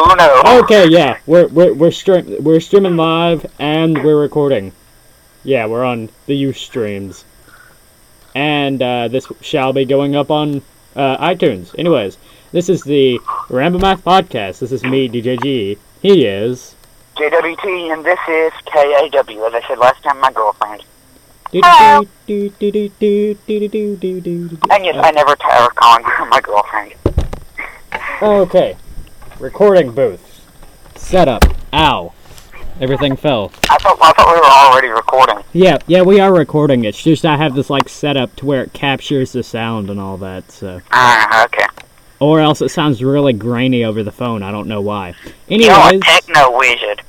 Uno. Okay, yeah, we're we're we're stream we're streaming live and we're recording. Yeah, we're on the Ustreams, and uh, this shall be going up on uh, iTunes. Anyways, this is the Rainbow Mash podcast. This is me, DJG. He is. JWT, and this is KAW, as I said last time, my girlfriend. Hello. And yes, I never tire of calling her my girlfriend. Okay, recording booth. Setup. Ow. Everything fell. I thought, I thought we were already recording. Yeah, yeah, we are recording. It's just I have this like setup to where it captures the sound and all that. So, Ah, okay. or else it sounds really grainy over the phone. I don't know why. You're a Anyways, techno wizard.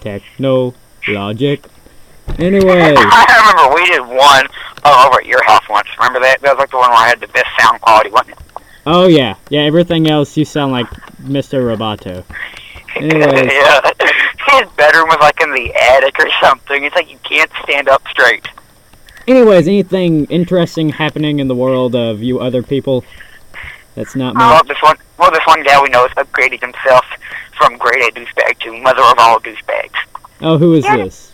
techno logic. Anyways, I remember we did one over at your house once. Remember that? That was like the one where I had the best sound quality, wasn't it? Oh yeah, yeah. Everything else, you sound like Mr. Roboto. Anyways. yeah. His bedroom was like in the attic or something. It's like you can't stand up straight. Anyways, anything interesting happening in the world of you other people? That's not me. Oh, well, this one, well, this one guy we know has upgraded himself from grade A douchebag to mother of all douchebags. Oh, who is this?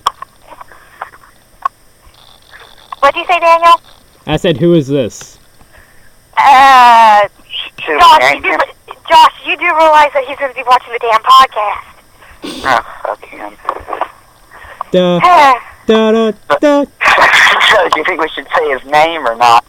What do you say, Daniel? I said, who is this? Uh, Josh, you do, Josh, you do realize that he's going to be watching the damn podcast. Oh, fuck him. Da da da da. so, do you think we should say his name or not?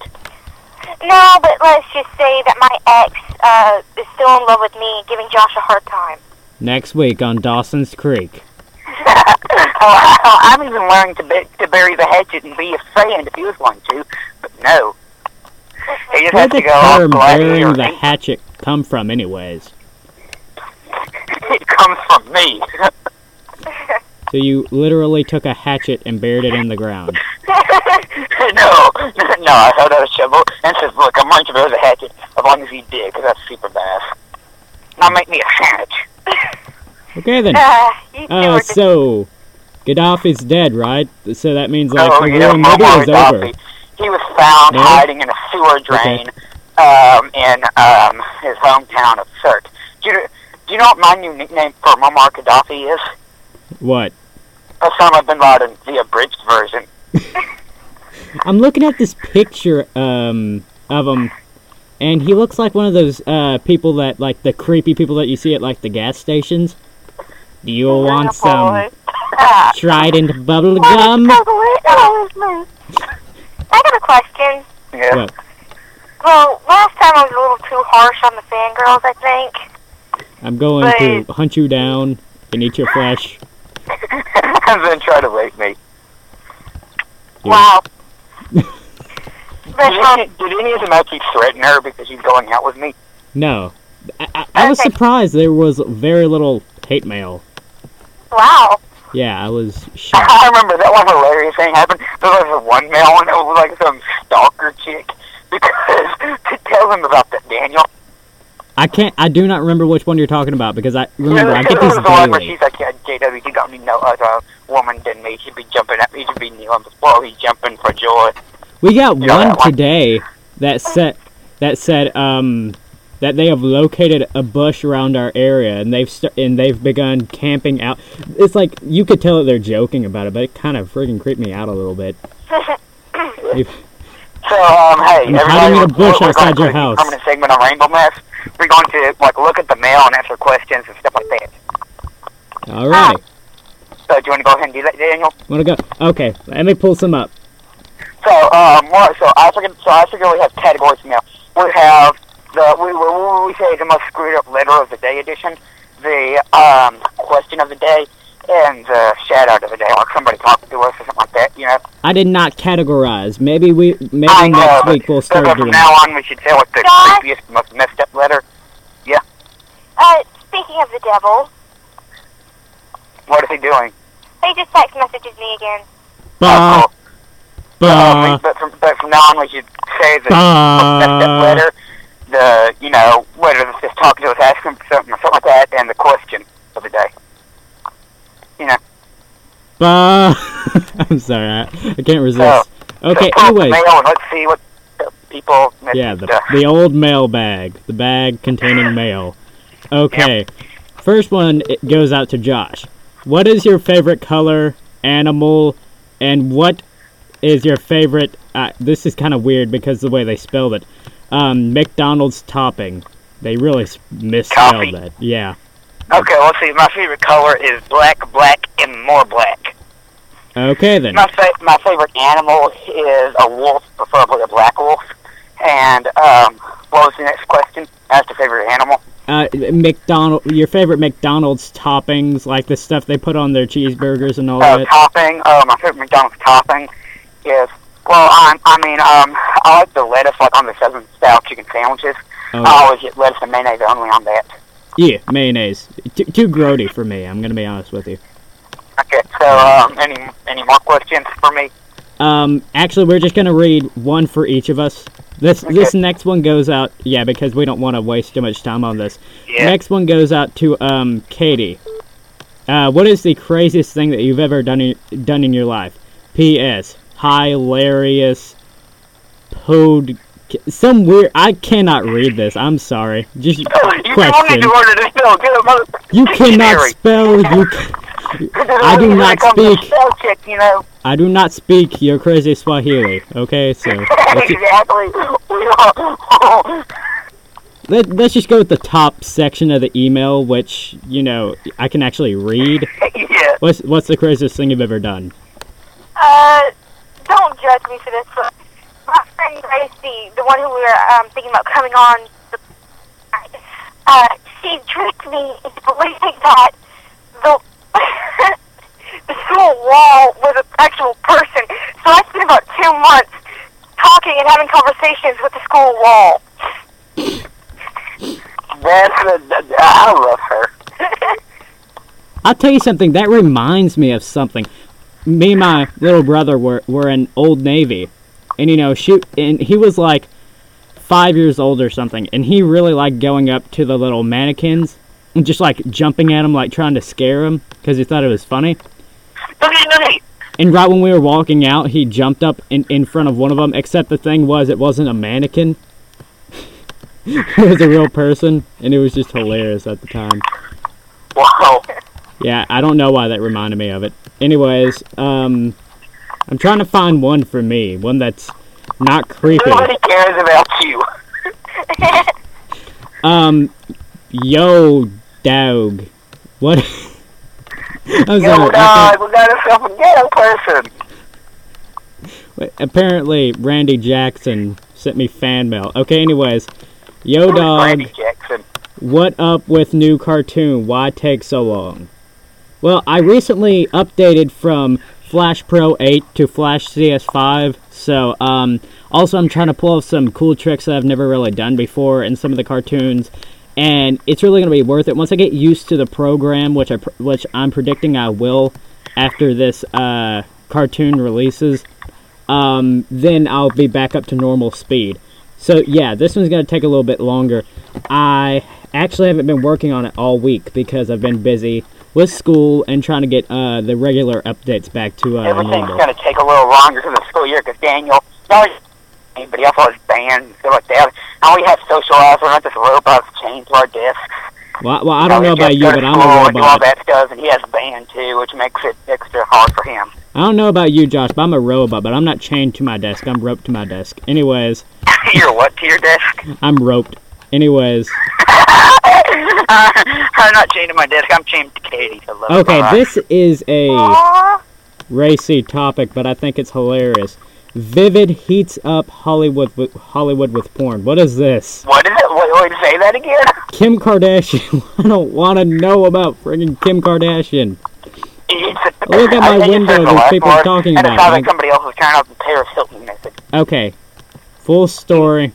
no, but let's just say that my ex uh, is still in love with me, giving Josh a hard time. Next week on Dawson's Creek. oh, I'm even learning to, bu- to bury the hatchet and be a friend if he was going to, but no. Just Where has did to the go term burying the hatchet come from, anyways? It comes from me. So you literally took a hatchet and buried it in the ground. no, no, I held out a shovel and says, look, I'm going to bury the hatchet as long as you dig, because that's super badass. Now make me a sandwich. Okay then. Uh, Uh, so Gaddafi's dead, right? So that means like oh, the yeah, war maybe Muammar is over. He was found Yeah? hiding in a sewer drain um, in um, his hometown of Sirte. Do you, do you know what my new nickname for Muammar Gaddafi is? What? Osama bin Laden, the abridged version. I'm looking at this picture um of him, and he looks like one of those uh people that like the creepy people that you see at like the gas stations. Do you want some Trident bubble gum? chocolate? It's me. I got a question. Yeah. What? Well, last time I was a little too harsh on the fangirls, I think. I'm going to hunt you down and eat your flesh. and then try to rape me. Yeah. Wow. Did any, did any of them actually threaten her because she's going out with me? No, I, I, I was Okay. surprised there was very little hate mail. wow. Yeah, I was shocked. I remember that one hilarious thing happened. There was a one mail one that was like some stalker chick. Because to tell him about that, Daniel. I can't. I do not remember which one you're talking about because I remember I get was the one where daily. she's like, yeah, JW, you don't need no other woman than me. She'd be jumping at me. He should be kneeling before he's jumping for joy. We got Yeah, one that one. today that said that said um that they have located a bush around our area and they've st- and they've begun camping out. It's like you could tell that they're joking about it, but it kind of freaking creeped me out a little bit. So, um, hey, I'm everybody, hiding in a we're- bush we're outside going your to house. Permanent segment on Rainbow Mash. We're going to like look at the mail and answer questions and stuff like that. All right, So, do you want to go ahead and do that, Daniel? wanna go? Okay, let me pull some up. So, um, what, so I figured, so I figure we have categories now. We have the we we, we say the most screwed up letter of the day edition, the um question of the day, and the shout out of the day, like somebody talking to us or something like that. You know. I did not categorize. Maybe we maybe I next but, week we'll so start from doing. now that. on, we should say what the John? creepiest, most messed up letter. Yeah. Uh, speaking of the devil, What is he doing? he just text messages me again. Bah, Oh, cool. bah, Um, but from but from now on, we should say the most messed up letter, the you know whether it's just talking to us, asking for something, or something like that, and the question of the day. You know. Bah. I'm sorry, I, I can't resist. Okay, so the anyways. mail let's see what the people. Yeah, the, stuff. the old mail bag. The bag containing mail. Okay. first one it goes out to Josh. What is your favorite color, animal, and what is your favorite? Uh, this is kind of weird because the way they spelled it. Um, McDonald's topping. They really misspelled Coffee. that. Yeah. Okay, let's see. My favorite color is black, black, and more black. Okay then. My fa- my favorite animal is a wolf, preferably a black wolf. And um, what was the next question? That's the favorite animal. Uh, McDonald. Your favorite McDonald's toppings, like the stuff they put on their cheeseburgers and all Uh, that. topping. Uh, my favorite McDonald's topping is well, I'm, I mean, um, I like the lettuce like on the Southern style chicken sandwiches. Oh, I always get lettuce and mayonnaise only on that. yeah, mayonnaise. Too, too grody for me. I'm gonna be honest with you. Okay, so um, any any more questions for me? Um, actually, we're just gonna read one for each of us. This this next one goes out, yeah, because we don't want to waste too much time on this. Yeah. Next one goes out to um Katie. Uh, what is the craziest thing that you've ever done in, done in your life? P.S. Hilarious. Pod. Some weird. I cannot read this. I'm sorry. Just you question. to order this bill. Get a mother. You cannot spell. You. Ca- I do not it comes to speak. Spell check, you know. I do not speak your crazy Swahili. Okay, so let's, exactly. Let, let's just go with the top section of the email, which you know I can actually read. yeah. What's what's the craziest thing you've ever done? Uh, don't judge me for this, but my friend Gracie, the one who we were um, thinking about coming on, the, uh, she tricked me into believing that the the school wall was an actual person. So I spent about two months talking and having conversations with the school wall. That's a, I love her. I'll tell you something. That reminds me of something. Me and my little brother were were in Old Navy, and you know, shoot, and he was like five years old or something, and he really liked going up to the little mannequins and just like jumping at them, like trying to scare them because he thought it was funny. Noogie. And right when we were walking out, he jumped up in, in front of one of them. Except the thing was, it wasn't a mannequin. it was a real person, and it was just hilarious at the time. Wow. Yeah, I don't know why that reminded me of it. Anyways, um, I'm trying to find one for me, one that's not creepy. Nobody cares about you. Um, yo, dog. What? I'm Yo, sorry. Dog, we got ourselves a ghetto person. can't- apparently, Randy Jackson sent me fan mail. Okay, anyways, yo, dog. Randy Jackson. What up with new cartoon? Why take so long? Well, I recently updated from Flash Pro 8 to Flash CS5, so um, also I'm trying to pull off some cool tricks that I've never really done before in some of the cartoons, and it's really going to be worth it once I get used to the program, which I which I'm predicting I will after this uh, cartoon releases. Um, then I'll be back up to normal speed. So yeah, this one's gonna take a little bit longer. I actually haven't been working on it all week because I've been busy with school and trying to get uh, the regular updates back to uh, Everything's normal. going to take a little longer for the school year because Daniel, not only but he also has band and stuff like that. And we have socialized. We're not just robots chained to our desks. Well, well, I don't we know about you, but I'm a and do all that stuff, and he has a band too, which makes it extra hard for him. I don't know about you, Josh, but I'm a robot. But I'm not chained to my desk. I'm roped to my desk. Anyways, You're what to your desk? I'm roped. Anyways, I'm not chained to my desk. I'm chained to Katie. I okay, this is a Aww. racy topic, but I think it's hilarious. Vivid heats up Hollywood with Hollywood with porn. What is this? What is it? Wait, wait, say that again. Kim Kardashian. I don't want to know about friggin' Kim Kardashian. It's, Look at my window, it's just the there's people word, talking and about it. like somebody else was turning off the Paris Hilton message. Okay, full story.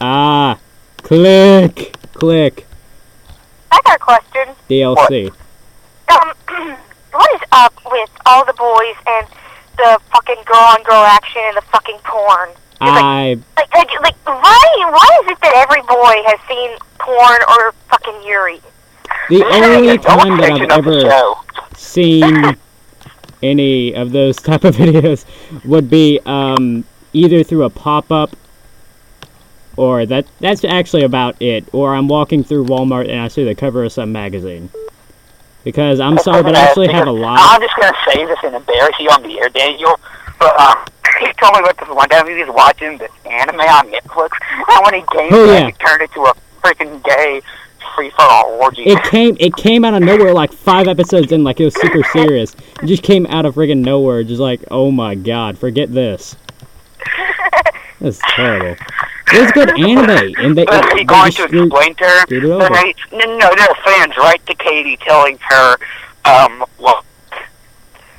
Ah, click, click. I got a question. DLC. Um, what is up with all the boys and the fucking girl on girl action and the fucking porn? It's like, I like, like, like, why, why is it that every boy has seen porn or fucking Yuri? the only time that I've ever seen any of those type of videos would be um, either through a pop-up or that that's actually about it. Or I'm walking through Walmart and I see the cover of some magazine. Because I'm sorry, but I actually have a lot. I'm just gonna say this and embarrass you on the air, Daniel. But um, he told me about this one time he was watching this anime on Netflix, and when he came Oh, back, yeah. it turned into a freaking gay free for all orgy. It came it came out of nowhere like five episodes in, like it was super serious. It just came out of friggin' nowhere, just like, oh my god, forget this. That's terrible. It was good anime, and they, But they he going just to explain to her. screwed No, no, no, their fans write to Katie telling her, um, well,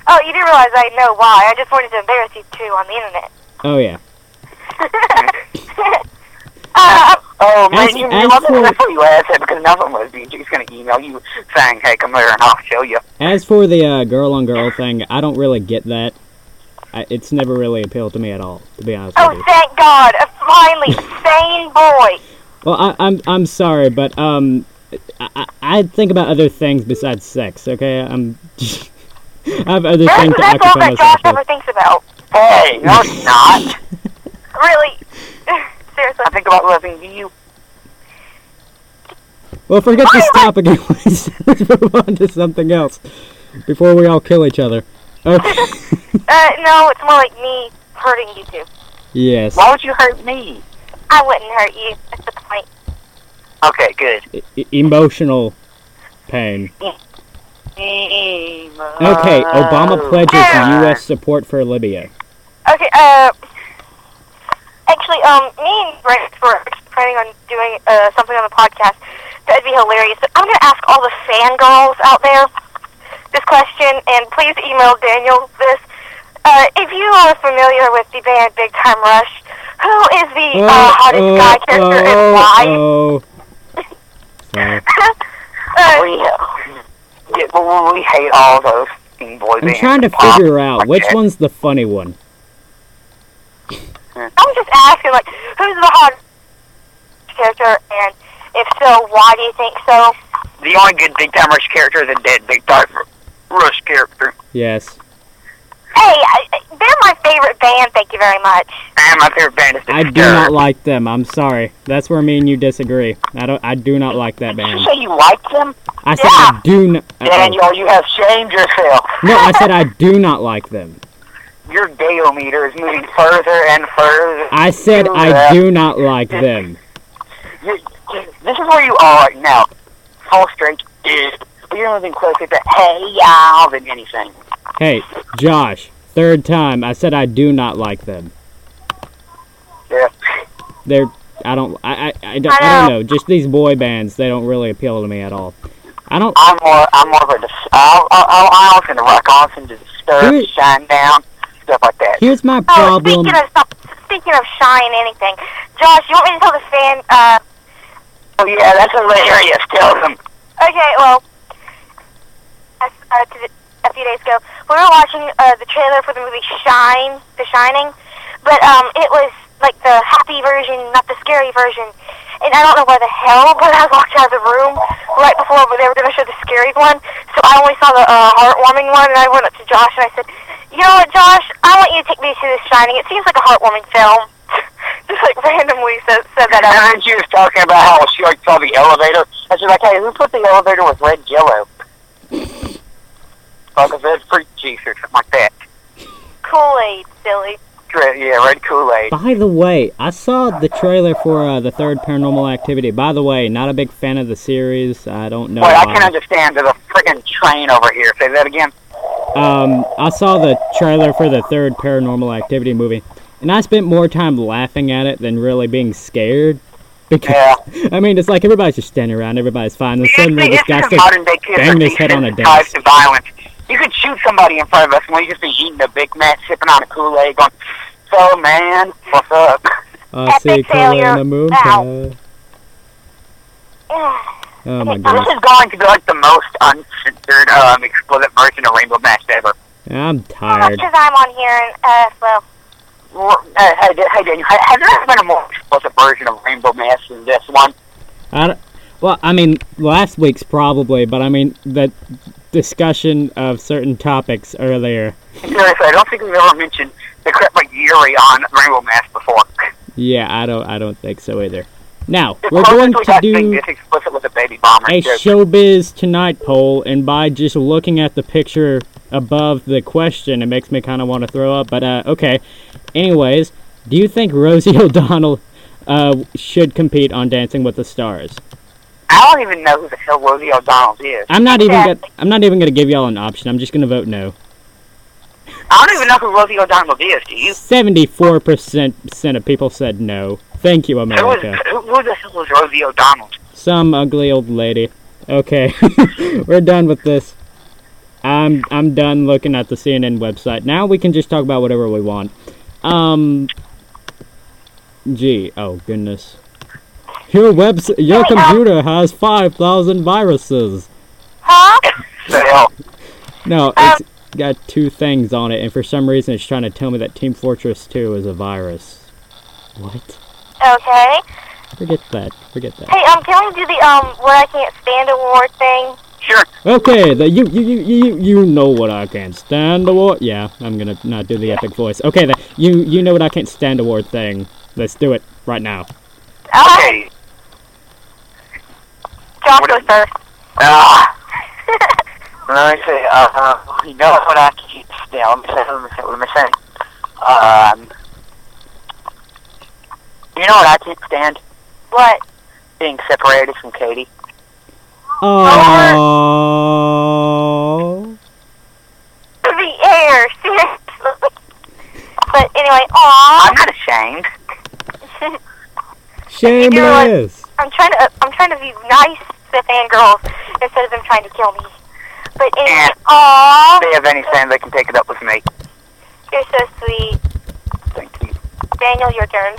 Oh, you do realize I know why. I just wanted to embarrass you two on the internet. Oh yeah. uh, oh man, As- you, as you must for- that's what you asked that because nothing was being. She's gonna email you saying, "Hey, come here and I'll show you." As for the uh, girl on girl thing, I don't really get that. I, it's never really appealed to me at all, to be honest with oh, thank God. A finally sane boy. Well, I, I'm I'm sorry, but um, I, I think about other things besides sex. Okay, I'm. I have other That's, things to that's all that Josh ever thinks about. Hey, no, it's not. Really. Seriously. I think about loving you. Well, forget this topic. Let's move on to something else before we all kill each other. Okay. Uh, no, it's more like me hurting you two. Yes. Why would you hurt me? I wouldn't hurt you. That's the point. Okay, good. E- emotional pain. Okay, Obama pledges U.S. support for Libya. Okay, uh, actually, um, me and Brent were planning on doing, uh, something on the podcast. That'd be hilarious. But I'm gonna ask all the fangirls out there this question, and please email Daniel this. Uh, if you are familiar with the band Big Time Rush, who is the, uh, hottest guy character and why? oh. Sorry. uh, We, yeah, well, we hate all those fucking boy I'm bands. trying to figure out like which that. one's the funny one. I'm just asking, like, who's the hottest character, and if so, why do you think so? The only good Big Time Rush character is a dead Big Time Rush character. Yes. Hey, I, I- they're my favorite band. Thank you very much. And my favorite band is I do not like them. I'm sorry. That's where me and you disagree. I don't. I do not like that band. Did you band. say you like them? I said I do not. Daniel, you have shamed yourself. No, I said I do not like them. Your gayometer is moving further and further. I said I do not like them. You, this is where you are right now. Full straight is. You're moving closer to hey y'all than anything. Hey, Josh. Third time. I said I do not like them. Yeah. They're. I don't. I. I. I don't. I don't know. Just these boy bands. They don't really appeal to me at all. I don't. I'm more. I'm more of a. Dis- I'll, I'll, I'll, I'll listen to rock on, listen to disturb, Here- Shinedown, stuff like that. Here's my Oh, problem. speaking of speaking of shine, anything, Josh, you want me to tell the fan? Uh, Oh yeah, that's hilarious. Tell them. okay, well, as, uh, to the, a few days ago, we were watching uh, the trailer for the movie Shine, The Shining, but um, it was like the happy version, not the scary version. And I don't know why the hell, but I walked out of the room right before they were going to show the scary one. So I only saw the uh, heartwarming one, and I went up to Josh and I said, "You know what, Josh? I want you to take me to The Shining. It seems like a heartwarming film." Just like randomly said, said that And then she was talking about how she like saw the elevator. And she's like, "Hey, who put the elevator with red jello?" Like a red fruit juice or something like that. Kool Aid, silly. Red, yeah, red Kool Aid. By the way, I saw the trailer for uh, the third Paranormal Activity. By the way, not a big fan of the series. I don't know Wait, I why. can understand. There's a freaking train over here. Say that again. Um, I saw the trailer for the third Paranormal Activity movie, and I spent more time laughing at it than really being scared. Because Yeah. I mean, it's like everybody's just standing around, everybody's fine, and suddenly this it's guy starts modern day kids banging his head on a desensitized desk. To violence. You could shoot somebody in front of us, and we just be eating a Big Mac, sipping on a Kool Aid, going, "So man, what's up?" I see Epic in failure. the moon. Ow. Oh my Okay, goodness. This is going to be like the most uncensored, um, explicit version of Rainbow Mash ever. I'm tired. Because I'm on here and, uh, well, Well, uh, hey, hey, Daniel, has there ever been a more explicit version of Rainbow Mash than this one? I don't- well, I mean, last week's probably, but I mean, the discussion of certain topics earlier. I don't think we've ever mentioned the crap like Yuri on Rainbow Mash before. Yeah, I don't. I don't think so either. Now The we're going we to do being this explicit was a a showbiz tonight poll, and by just looking at the picture above the question, it makes me kind of want to throw up. But uh, okay. Anyways, do you think Rosie O'Donnell uh, should compete on Dancing with the Stars? I don't even know who the hell Rosie O'Donnell is. I'm not even. Exactly. Gonna, I'm not even gonna give y'all an option. I'm just gonna vote no. I don't even know who Rosie O'Donnell is. Do you? Seventy-four percent of people said no. Thank you, Who, is, America. who, who the hell is Rosie O'Donnell? Some ugly old lady. Okay, we're done with this. I'm I'm done looking at the CNN website. Now we can just talk about whatever we want. Um. Gee, oh goodness. Your webs your Hey, um, computer has five thousand viruses. Huh? No, it's got two things on it, and for some reason it's trying to tell me that Team Fortress 2 is a virus. What? Okay. Forget that. Forget that. Hey, um, can we do the um what I can't stand award thing? Sure. Okay, the you you you you you know what I can't stand award. Yeah, I'm gonna not do the epic voice. Okay, the you you know what I can't stand award thing. Let's do it right now. Uh, Okay. Josh What goes first. Ah. let me see. Uh, uh, you know what I can't stand? Let me see. Let me see. Let me see. Um. You know what I can't stand? What? Being separated from Katie. Oh. The air, seriously. But anyway, aw. I'm not ashamed. Shameless. I'm trying to I'm trying to be nice to fangirls instead of them trying to kill me. But anyway, Yeah. aw. If they have any anything, they can take it up with me. You're so sweet. Thank you. Daniel, your turn.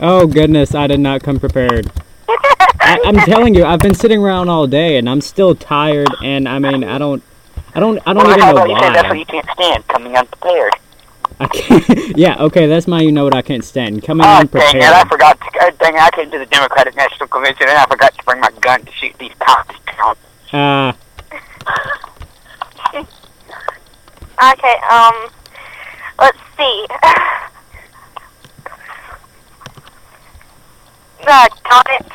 Oh goodness, I did not come prepared. I, I'm telling you, I've been sitting around all day and I'm still tired. And I mean, I don't, I don't, I don't Well, even how know why. you say that's what you can't stand, coming unprepared. I can't, yeah, okay, that's my you know what I can't stand. Coming Oh, dang it, I forgot to, uh, dang it, I came to the Democratic National Convention and I forgot to bring my gun to shoot these cops down. Uh, Okay, um, let's see. God darn it.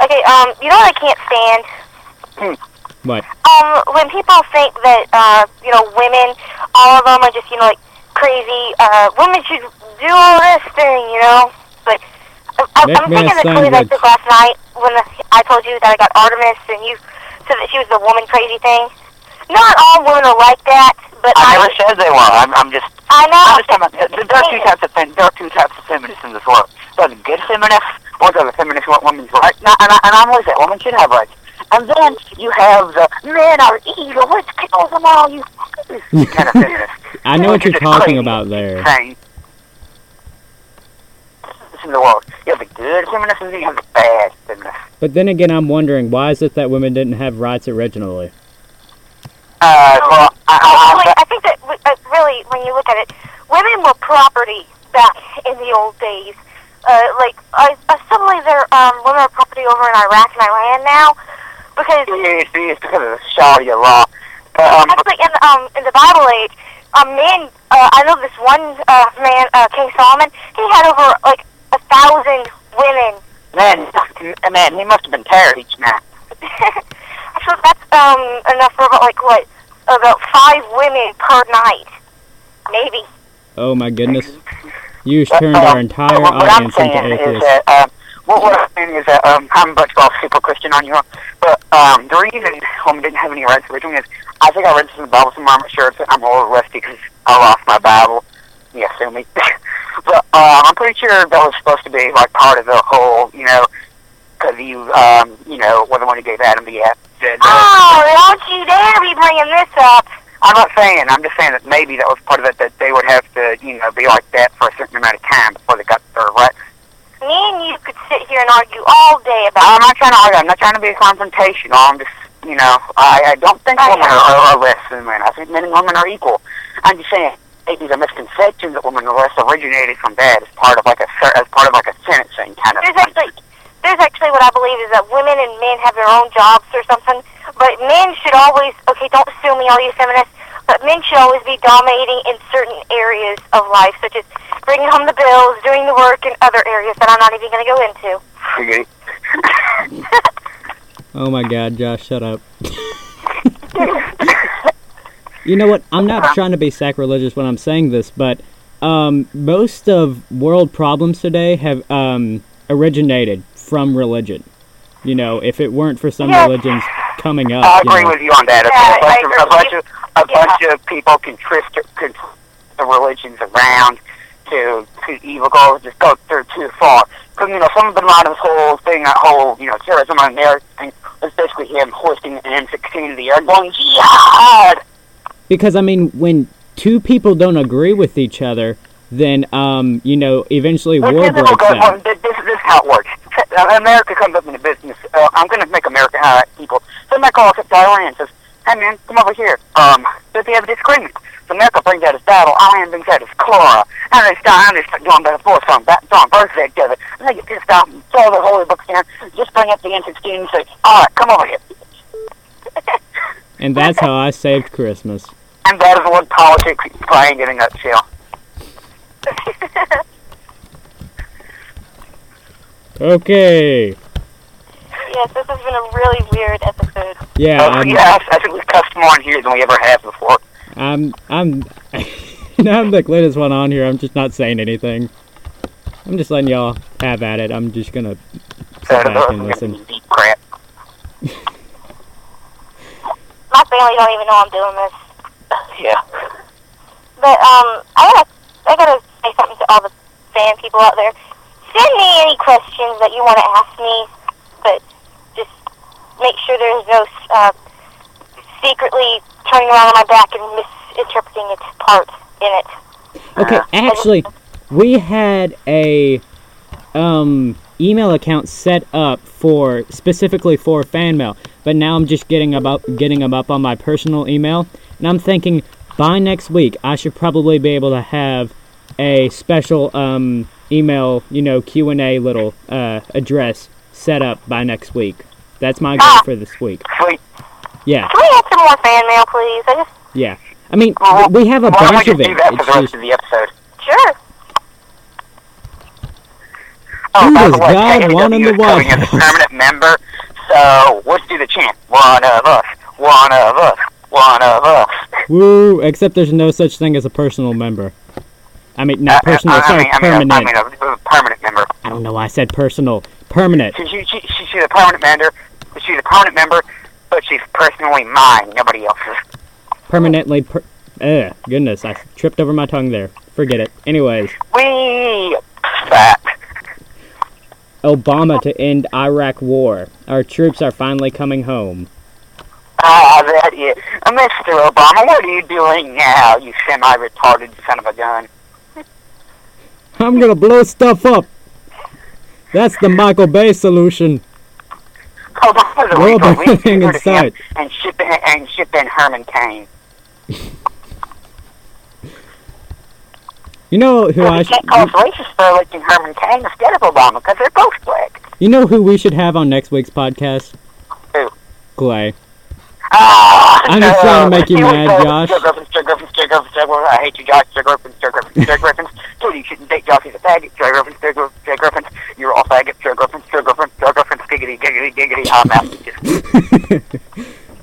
Okay, um, you know what I can't stand? What? Um, when people think that, uh, you know, women, all of them are just, you know, like, crazy, uh, women should do all this thing, you know? But I, I, Make I'm me a thinking the clue that sandwich. took last night when the, I told you that I got Artemis and you said that she was the woman crazy thing. Not all women are like that, but I I, never said they were. I'm, I'm just, I know. I'm just talking about, there there are two types of, fem- there are two types of feminists in this world. There's the good feminists, or there's the feminists who want women's rights. Now, and, I, and I'm always saying women should have rights. And then you have the men are evil, let's kill them all, you fuckers kind of feminists. I know what Which you're talking about there. Insane. in the world. You have the good feminists and you have the bad feminists. But then again, I'm wondering why is it that women didn't have rights originally? Uh, well, I, Actually, I, I think that uh, really, when you look at it, women were property back in the old days. Uh, like, I, I still believe there um, women are property over in Iraq and Iran now, because I, it's, it's because of the Sharia law. But, um, actually in um in the Bible age, um, men. Uh, I know this one uh, man, uh, King Solomon. He had over like a thousand women. man, man, he must have been tired each night. Actually, that's um enough for about like what about five women per night, maybe. Oh my goodness. You Uh, turned um, our entire what, what I'm audience into saying is atheists. that, um, what, I'm saying is that, um, I'm much more super Christian on you, but, um, the reason women didn't have any rights originally is, I think I read this in the Bible somewhere, I'm not sure, I'm a little rusty because I lost my Bible. Yeah, sue me. but, uh, I'm pretty sure that was supposed to be, like, part of the whole, you know, because you, um, you know, were the one who gave Adam the, uh, the, the Oh, don't you dare be bringing this up. I'm not saying. I'm just saying that maybe that was part of it that they would have to, you know, be like that for a certain amount of time before they got their right. Me and you could sit here and argue all day about I'm not trying to argue. I'm not trying to be a confrontational. I'm just, you know, I, I don't think I women know. are, are less than men. I think men and women are equal. I'm just saying. Maybe the misconception that women are less originated from that as part of like a as part of like a sentencing kind of. There's actually, there's actually what I believe is that women and men have their own jobs or something, but men should always, okay, don't sue me, all you feminists, but men should always be dominating in certain areas of life, such as bringing home the bills, doing the work in other areas that I'm not even going to go into. Giggity. Oh my god, Josh, shut up. you know what? I'm not trying to be sacrilegious when I'm saying this, but um, most of world problems today have um, originated from religion. You know, if it weren't for some Yes. religions coming up, I you agree know, with you on that. Yeah, a bunch, of, a bunch of a bunch of people can twist can twist the religions around to to evil goals. Just go through too far. Because you know, some of the Bin Laden's whole thing, that whole you know terrorism on America thing, was basically him hoisting an M16 in the air, going jihad. because I mean, when two people don't agree with each other, then um, you know, eventually war breaks this, out. this, this is how it works. Uh, America comes up in the business. Uh, I'm going to make America hire people. So America calls up to Iran and says, hey man, come over here. Um, does he have a disagreement? So America brings out his battle, Iran brings out his Clara, and they start, and they start doing back and forth on, back, on birthday together. And they get pissed off and throw the holy books down, just bring up the M16 and say, alright, come over here. And that's how I saved Christmas. And that is what politics is playing in a nutshell. Okay. Yes, this has been a really weird episode. Yeah, Uh, I'm, yes, I think we've cussed more in here than we ever have before. I'm, I'm, I'm the latest one on here. I'm just not saying anything. I'm just letting y'all have at it. I'm just gonna sit back and listen. Deep crap. My family don't even know I'm doing this. Yeah. But um, I gotta, I gotta say something to all the fan people out there. Send me any questions that you want to ask me, but just make sure there's no uh, secretly turning around on my back and misinterpreting its part in it. Okay, actually, we had a um email account set up for specifically for fan mail, but now I'm just getting about getting them up on my personal email, and I'm thinking by next week I should probably be able to have a special um email, you know, Q and A little uh address set up by next week. That's my goal for this week. Sweet. Yeah, Can we have some more fan mail, please? I just yeah. I mean, Well, we have a Why don't bunch we of just it. do that for the rest just of the episode? sure. Oh, Who does way, God KW want in the is coming White as a permanent member, so let's do the chant. One of us, one of us, one of us. Woo! Except there's no such thing as a personal member. I mean, not Uh, personal. I, I sorry, I mean, permanent. I mean, a, a permanent member. I don't know why I said personal. Permanent. She, she, she, she- she's a permanent member. She's a permanent member, but she's personally mine, nobody else's. Permanently. Per- Ugh, goodness, I tripped over my tongue there. Forget it. Anyways, We fat. Obama to end Iraq war. Our troops are finally coming home. Ah, that is. Mr. Obama, what are you doing now, you semi-retarded son of a gun? I'm gonna blow stuff up. That's the Michael Bay solution. Obama's a World retard. We need to everything get in him and ship in, and ship in Herman Cain. You know who Well, I can't call racist for electing Herman Cain instead of Obama because they're both black. You know who we should have on next week's podcast? Who? Clay. Ah, I'm just trying to make you mad. Josh. Joe Griffins, Joe Griffins, Joe Griffins, Joe Griffins. I hate you, Josh. Joe Griffins, Joe Griffins, Joe Griffins. Dude, you shouldn't date Josh. He's a faggot. Joe Griffins, Joe Griffins, Joe Griffins. You're all faggots. Joe Griffins, Joe Griffins, Joe Griffins. Giggity, giggity, giggity. I'm out.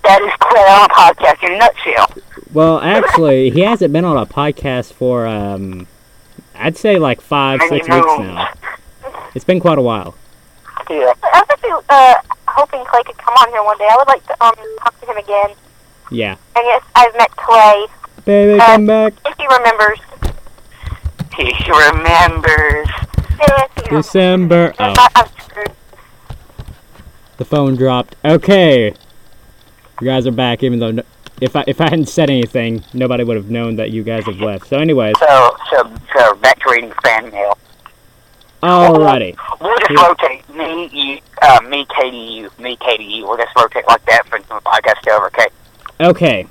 That is a podcast in a nutshell. well, actually, he hasn't been on a podcast for um, I'd say like five, six weeks now. It's been quite a while. Yeah. I was uh, hoping Clay could come on here one day. I would like to um talk to him again. Yeah. And yes, I've met Clay. Baby, Uh, come back. If he remembers. He remembers. Yes, he remembers. December. Oh, I- I'm screwed. the phone dropped. Okay. You guys are back, even though no, if I if I hadn't said anything, nobody would have known that you guys have left. So, anyways, So, so, so back to reading fan mail. Alrighty. We'll just Yeah. rotate me, you, uh, me, Katie, you, me, Katie, you. We'll just rotate like that for the podcast over, okay? Okay.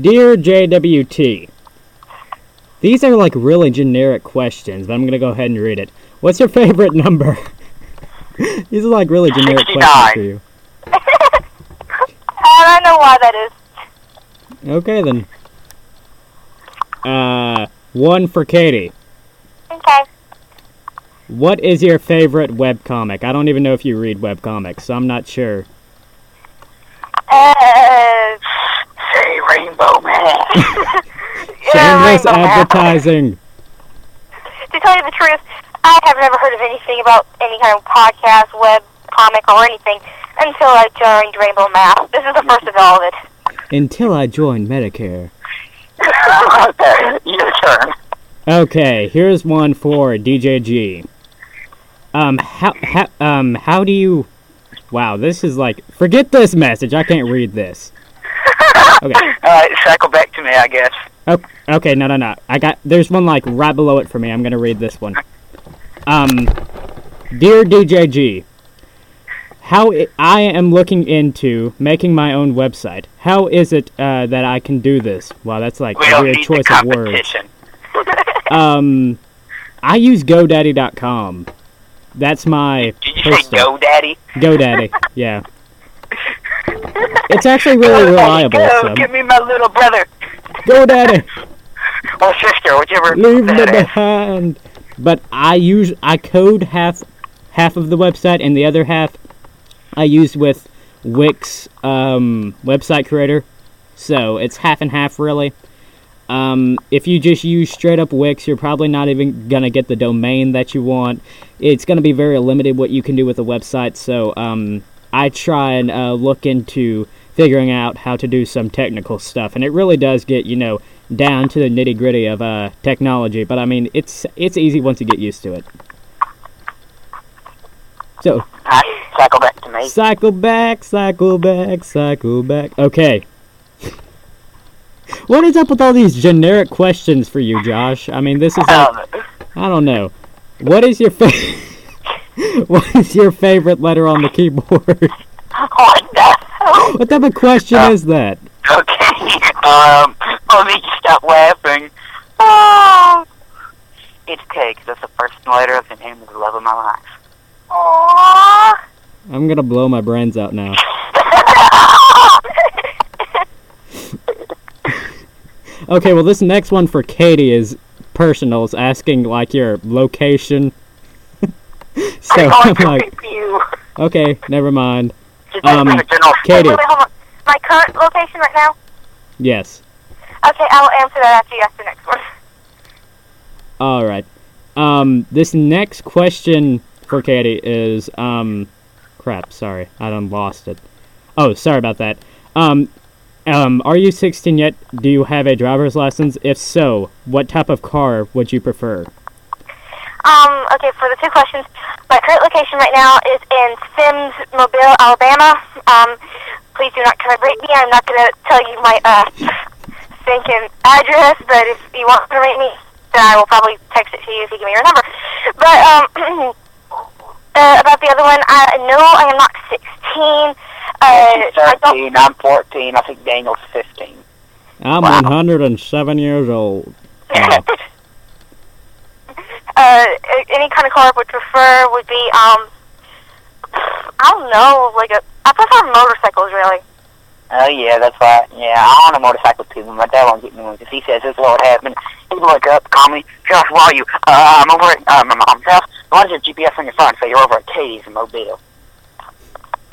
Dear JWT, these are like really generic questions, but I'm gonna go ahead and read it. What's your favorite number? these are like really generic 69. questions for you. I don't know why that is. Okay then. Uh, one for Katie. Okay. What is your favorite webcomic? I don't even know if you read webcomics, so I'm not sure. Uh, Say Rainbow Man. Shameless Rainbow Man. advertising. To tell you the truth, I have never heard of anything about any kind of podcast, web comic, or anything until I joined Rainbow Mash. This is the first of all of it. Until I joined Medicare. Your turn. Okay, here's one for DJG. Um, how, how, um, how do you? Wow, this is like forget this message. I can't read this. Okay, Alright, cycle back to me, I guess. oh, okay, no, no, no. I got there's one like right below it for me. I'm gonna read this one. Um, dear DJG, how I, I am looking into making my own website. How is it uh, that I can do this? Wow, that's like We a weird choice of words. Um, I use GoDaddy.com. That's my Did you say personal- GoDaddy? GoDaddy. Yeah, it's actually really reliable. Go, So give me my little brother. GoDaddy, Or sister, whichever leave me behind. But I use I code half half of the website, and the other half I use with Wix um, website creator. So it's half and half really. Um, if you just use straight up Wix, you're probably not even gonna get the domain that you want. It's gonna be very limited what you can do with a website. So um, I try and uh, look into figuring out how to do some technical stuff, and it really does get you know down to the nitty gritty of uh, technology. But I mean, it's it's easy once you get used to it. So cycle back to me. Cycle back, cycle back, cycle back. Okay. What is up with all these generic questions for you, Josh? I mean, this is like, Um, I don't know. What is your fa- What is your favorite letter on the keyboard? what the hell? what type of question is that? Okay, um, let me stop laughing. Oh, it's because that's the first letter of the name of the love of my life. Aww. I'm gonna blow my brains out now. Okay, well, this next one for Katie is personal. It's asking like your location. so I'm like, you. okay, never mind. Um, like a general Katie. Wait, wait, hold on. My current location right now? Yes. Okay, I'll answer that after you ask the next one. All right. Um, this next question for Katie is um, crap. Sorry, I done lost it. Oh, sorry about that. Um, um, are you 16 yet? Do you have a driver's license? If so, what type of car would you prefer? Um, okay, for the two questions, my current location right now is in Semmes Mobile, Alabama. Um, please do not try to rate me. I'm not going to tell you my, uh, stinking address, but if you want to rate me, then I will probably text it to you if you give me your number. But, um, uh, about the other one, I know I am not 16. Uh, I don't 13, I'm 14, I think Daniel's 15. I'm Wow. 107 years old. Oh. uh, any kind of car I would prefer would be, um, I don't know, like a, I prefer motorcycles, really. Oh yeah, that's right. Yeah, I want a motorcycle too, but my dad won't get me one because he says this is what happened. He'd wake up, call me, Josh, where are you? Uh, I'm over at uh, my mom's house. Why does your GPS on your phone say you're over at Katie's in Mobile?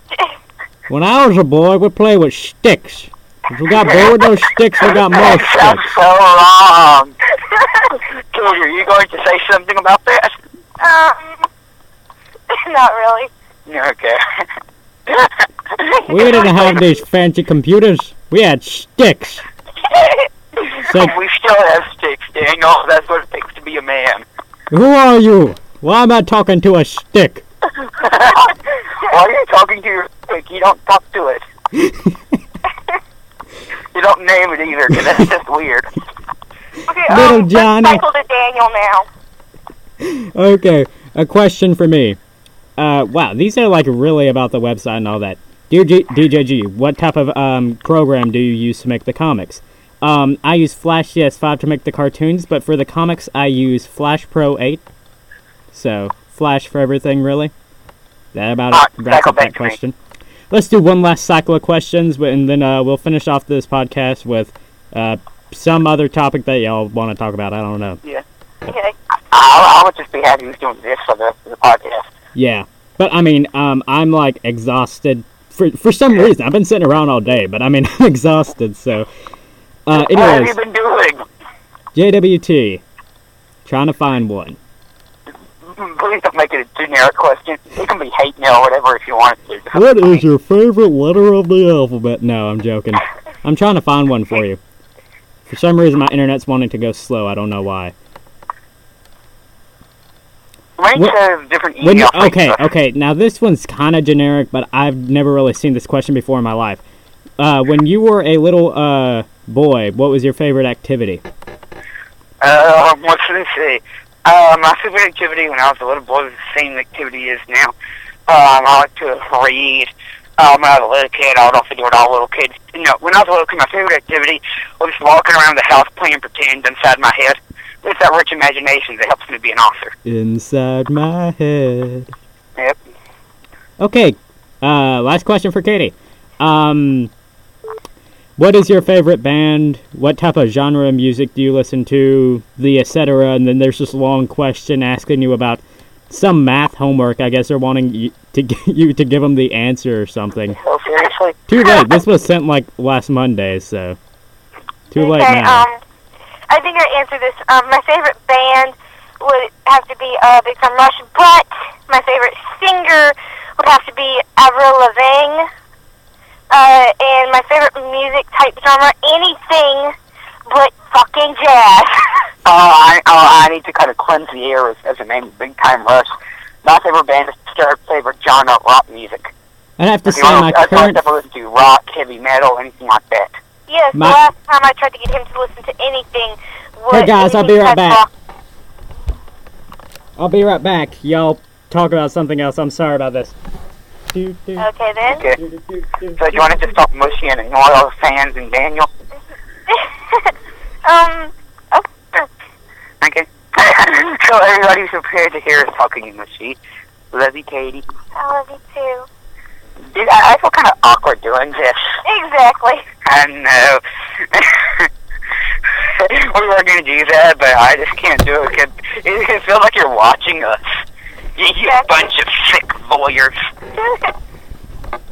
When I was a boy, we played with sticks. If we got bored with those sticks, we got more That sounds sticks. so wrong. Katie, are you going to say something about that? um, not really. Okay. We didn't have these fancy computers. We had sticks. So, we still have sticks, Daniel. That's what it takes to be a man. who are you? Why am I talking to a stick? Why are you talking to your stick? You don't talk to it. you don't name it either, 'cause that's just weird. Okay, Little um, Johnny. let's cycle to Daniel now. Okay, a question for me. Uh, wow, these are like really about the website and all that. Dear G- DJG, what type of um, program do you use to make the comics? Um, I use Flash CS5 to make the cartoons, but for the comics, I use Flash Pro 8. So, Flash for everything, really. That about Alright, wraps up that to me. Let's do one last cycle of questions, but- and then uh, we'll finish off this podcast with uh, some other topic that y'all want to talk about. I don't know. Yeah. Okay. I, I would just be happy with doing this for the, for the podcast. Yeah, but I mean, um, I'm like exhausted for for some reason. I've been sitting around all day, but I mean, I'm exhausted. So, uh, What have you anyways, been doing? JWT, trying to find one. Please don't make it a generic question. It can be hate mail or whatever if you want to. What is your favorite letter of the alphabet? No, I'm joking. I'm trying to find one for you. For some reason, my internet's wanting to go slow. I don't know why. Rank What- says different email you, okay, okay. Now this one's kind of generic, but I've never really seen this question before in my life. Uh, when you were a little uh, boy, what was your favorite activity? What should I say? Uh, my favorite activity when I was a little boy was the same activity as now. Um, I like to read. Um, when I was a little kid, I would also do what all little kids. You know, when I was a little kid, my favorite activity was just walking around the house playing pretend inside my head. It's that rich imagination that helps me be an author. Inside my head. Yep. Okay. Uh, last question for Katie. Um, what is your favorite band? What type of genre of music do you listen to? The etc. And then there's this long question asking you about some math homework. I guess they're wanting you to get you to give them the answer or something. So seriously? Too late. This was sent like last Monday, so too late okay, now. um, I think I answered this. Um, my favorite band would have to be uh, Big Time Rush, but my favorite singer would have to be Avril Lavigne. Uh, and my favorite music type genre, anything but fucking jazz. Oh, I, oh, I need to kind of cleanse the air as, as a name Big Time Rush. My favorite band is their favorite genre, rock music. I'd have to If say you want my to, current. I've never listened to rock, heavy metal, anything like that. yes, My- the last time I tried to get him to listen to anything was Hey, guys, I'll be right back. rock. I'll be right back. Y'all talk about something else. I'm sorry about this. Okay, then. Okay. So do you want to just stop mushy and all the fans and Daniel? um, okay. Okay. so everybody's prepared to hear us talking in mushy. Love you, Katie. I love you too. Dude, I, I feel kind of awkward doing this. Exactly. I know. we were going to do that, but I just can't do it it, it feels like you're watching us. You, bunch of sick voyeurs.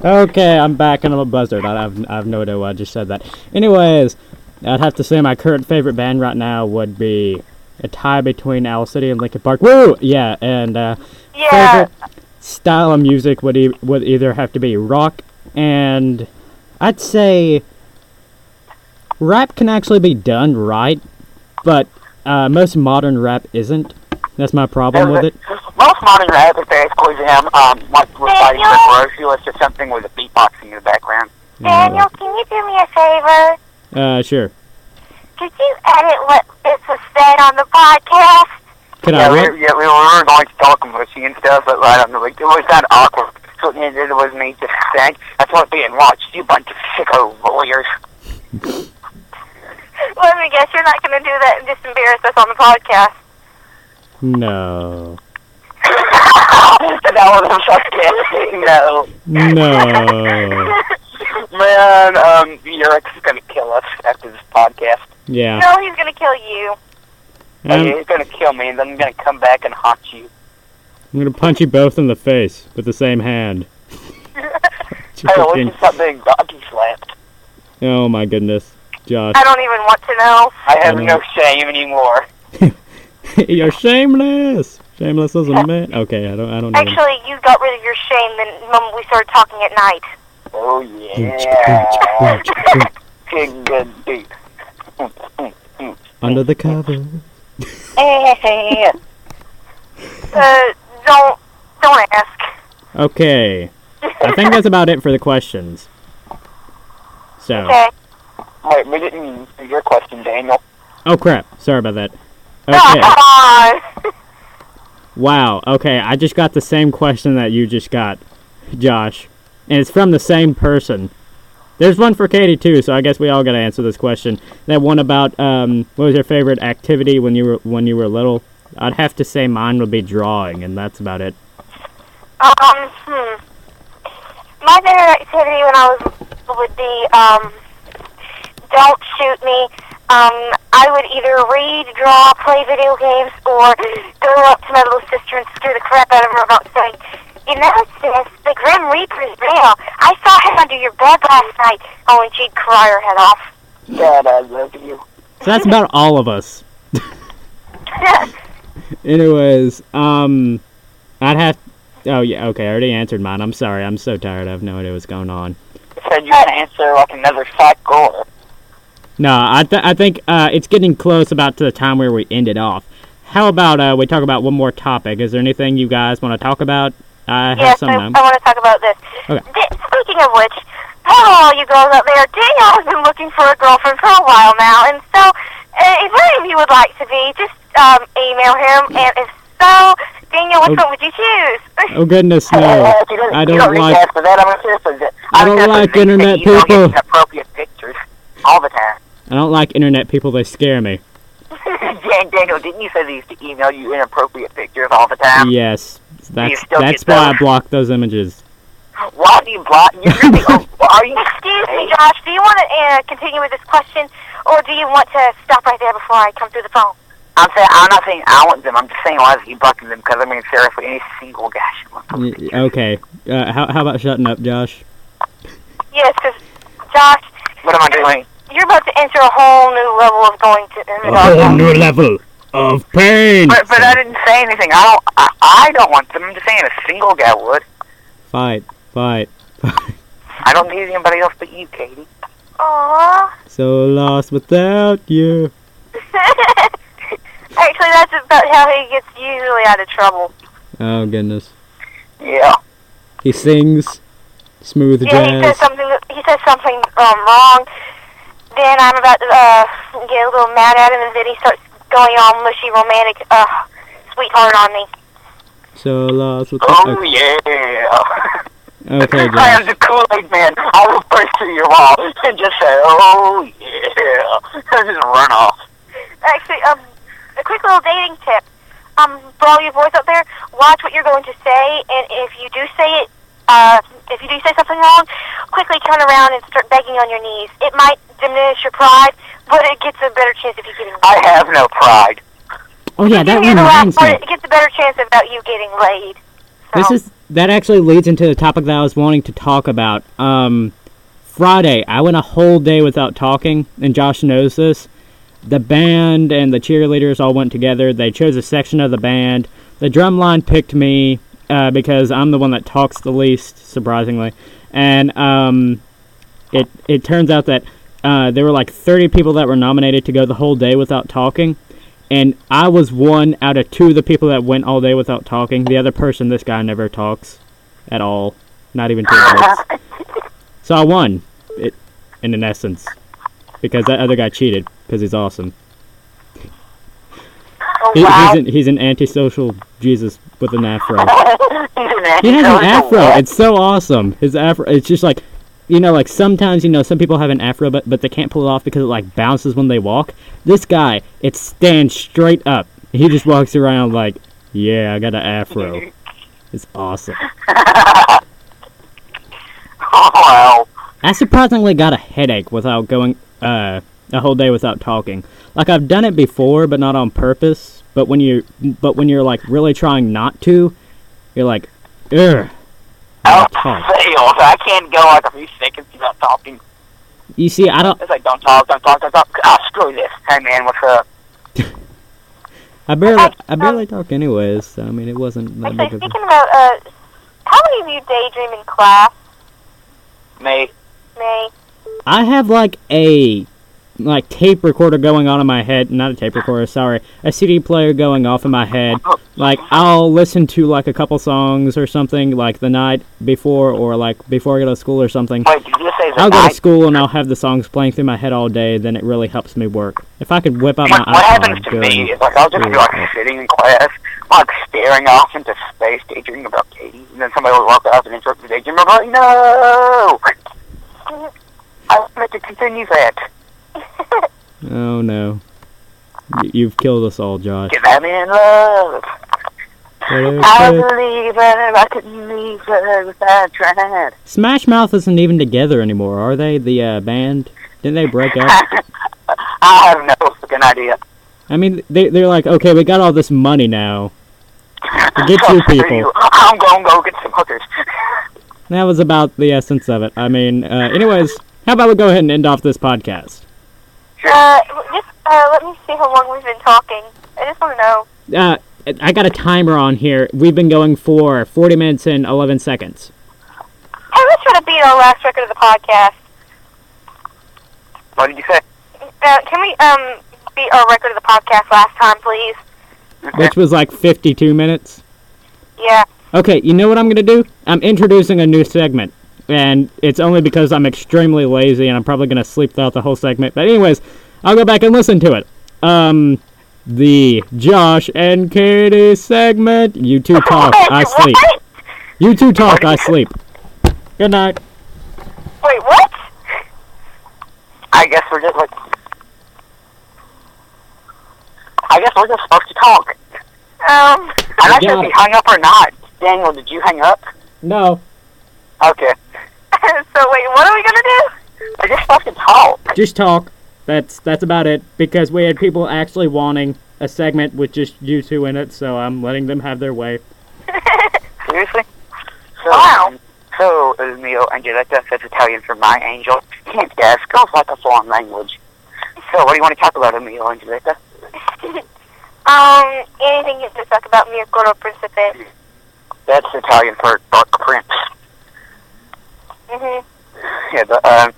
Okay, I'm back and I'm a buzzard. I have, I have no idea why I just said that. Anyways, I'd have to say my current favorite band right now would be a tie between Owl City and Linkin Park. Woo! Yeah, and uh, yeah. favorite style of music would e- would either have to be rock and I'd say rap can actually be done right, but uh, most modern rap isn't. That's my problem with it. Most modern rap is basically them, um, like reciting Daniel? the grocery list or something with a beatboxing in the background. Daniel, can you do me a favor? Uh, sure. Could you edit what this was said on the podcast? Could yeah, I? we, Re- yeah, we were going to talk mushy and stuff, but I don't know, like, it was kind of awkward. So it ended was me just saying, that's what's being watched, you bunch of sicko lawyers." Let me guess, you're not going to do that and just embarrass us on the podcast. no. that was sarcastic, no. No. Man, um, Yurek's gonna kill us after this podcast. Yeah. no, he's going to kill you. Um, He's gonna kill me, and then I'm gonna come back and haunt you. I'm gonna punch you both in the face with the same hand. Hey, at least it's not being donkey slapped. Oh my goodness, Josh. I don't even want to know. I have I no shame anymore. You're shameless. Shameless as a man. Okay, I don't. I don't know. Actually, you got rid of your shame the moment we started talking at night. Oh yeah. Good, good deep. Under the cover. Uh, don't, don't ask. Okay. I think that's about it for the questions. So. Okay. Wait, we didn't your question, Daniel. Oh crap. Sorry about that. Oh, Okay. Wow. Okay, I just got the same question that you just got, Josh, and it's from the same person. There's one for Katie too, so I guess we all got to answer this question. That one about um, what was your favorite activity when you were when you were little? I'd have to say mine would be drawing, and that's about it. Um, hmm. My favorite activity when I was would be, um, don't shoot me. Um, I would either read, draw, play video games, or go up to my little sister and scare the crap out of her about saying, you know, sis, the Grim Reaper is real. I saw him under your bed last night. Oh, and she'd cry her head off. Dad, I love you. So that's about all of us. Anyways, um, I'd have. Oh yeah, okay. I already answered mine. I'm sorry. I'm so tired. I have no idea what's going on. You said you were gonna answer like another cycle. Or... No, I th- I think uh, it's getting close about to the time where we ended off. How about uh, we talk about one more topic? Is there anything you guys want to talk about? I have yes, some. I. I want to talk about this. Okay. Di- speaking of which, hello, all you girls out there. Daniel has been looking for a girlfriend for a while now, and so uh, if any of you would like to be, just um, email him. And if so, Daniel, which Oh. one would you choose? Oh goodness, no! you don't, I don't don't like- to answer that. I'm gonna say that. I don't like internet you don't people. get Inappropriate pictures all the time. I don't like internet people. They scare me. Dan- Daniel, didn't you say they used to email you inappropriate pictures all the time? Yes, that's that's why I block those images. Why do you block? You're really, oh, are you? Excuse me, Josh. Do you want to uh, continue with this question, or do you want to stop right there before I come through the phone? I'm saying I'm not saying I want them. I'm just saying why is he blocking them? Because I mean seriously, any single guy should want them. Okay, uh, how how about shutting up, Josh? Yes, because Josh, What am I doing? You're about to enter a whole new level of going to. A whole new level of pain. But but I didn't say anything. I don't. I, I don't want them. I'm just saying a single guy would. Fight, fight, fight. I don't need anybody else but you, Katie. Aww. So lost without you. Actually, that's about how he gets usually out of trouble. Oh goodness. Yeah. He sings smooth Yeah, he says jazz. something. He says something um, wrong. Then I'm about to uh, get a little mad at him, and then he starts going all mushy, romantic, uh, sweetheart on me. So lost without. Oh yeah. Okay, I am the Kool-Aid man. I will burst through your wall and just say, "Oh yeah," and just run off. Actually, um, a quick little dating tip. Um, for all you boys out there, watch what you're going to say, and if you do say it, uh, if you do say something wrong, quickly turn around and start begging on your knees. It might diminish your pride, but it gets a better chance of you getting. I have no pride. Oh yeah, that you hear the last reminds me. It gets a better chance about you getting laid. So, This is that actually leads into the topic that I was wanting to talk about. Um, Friday, I went a whole day without talking, and Josh knows this. The band and the cheerleaders all went together. They chose a section of the band. The drum line picked me uh, because I'm the one that talks the least, surprisingly. And um, it it turns out that uh, there were like 30 people that were nominated to go the whole day without talking. And I was one out of two of the people that went all day without talking. The other person, this guy never talks at all, not even two minutes. So I won, it, in an essence, because that other guy cheated because he's awesome. Oh, He, wow. he's, an, he's an antisocial Jesus with an afro. An He has an afro. what? It's so awesome. His afro. It's just like, you know, like sometimes you know some people have an afro, but but they can't pull it off because it like bounces when they walk. This guy, it stands straight up. He just walks around like, yeah, I got an afro. It's awesome. oh wow. I surprisingly got a headache without going uh, a whole day without talking. Like I've done it before, but not on purpose. But when you, but when you're like really trying not to, you're like, ugh. I gotta talk. failed. I can't go like a few seconds without talking. You see, I don't. It's like don't talk, don't talk, don't talk. Ah, screw this. Hey man, what's up? I barely, I barely talk anyways. So, I mean, it wasn't that Actually, big of a. speaking about, uh, how many of you daydream in class, Me. May? I have like a like tape recorder going on in my head. Not a tape recorder, sorry, a CD player going off in my head. Like I'll listen to like a couple songs or something like the night before, or like before I go to school or something. Wait, did you say the I'll go to school and I'll have the songs playing through my head all day. Then it really helps me work. If I could whip out my What, iPod, happens to me is like I'll just be like sitting in class, like staring off into space, daydreaming about Katie, and then somebody will walk out and interrupt the daydream. I'm like, no! I meant to continue that. Oh no, Y- you've killed us all, Josh. Cause I'm in love. I believe her. I couldn't leave her if I tried. Smash Mouth isn't even together anymore, are they? The uh, band? Didn't they break up? I have no fucking idea. I mean, they they're like, okay, we got all this money now. Get two people. I'm going to go get some hookers. That was about the essence of it. I mean, uh, anyways, how about we go ahead and end off this podcast? Uh, just uh, let me see how long we've been talking. I just want to know. Uh, I got a timer on here. We've been going for 40 minutes and 11 seconds. Hey, let's try to beat our last record of the podcast. What did you say? Uh, can we um beat our record of the podcast last time, please? which was like 52 minutes. Yeah. Okay, you know what I'm gonna do? I'm introducing a new segment, and it's only because I'm extremely lazy and I'm probably gonna sleep throughout the whole segment. But anyways, I'll go back and listen to it. Um, the Josh and Katie segment. You two talk, I sleep. You two talk, I sleep. Good night. Wait, what? I guess we're just like. I guess we're just supposed to talk. Um. I'm not sure got if he hung up or not. Daniel, did you hang up? No, Okay. so wait, what are we gonna do? We're just fucking talk. just talk. That's that's about it. Because we had people actually wanting a segment with just you two in it, so I'm letting them have their way. Seriously? So, Wow. um, so, il mio Angeletta, that's Italian for my angel. Can't guess. Girls like a foreign language. So, what do you want to talk about, il mio Angeletta? um, anything you can talk about Mio Coro Principe? That's Italian for dark prince. Mhm. Yeah, the, um,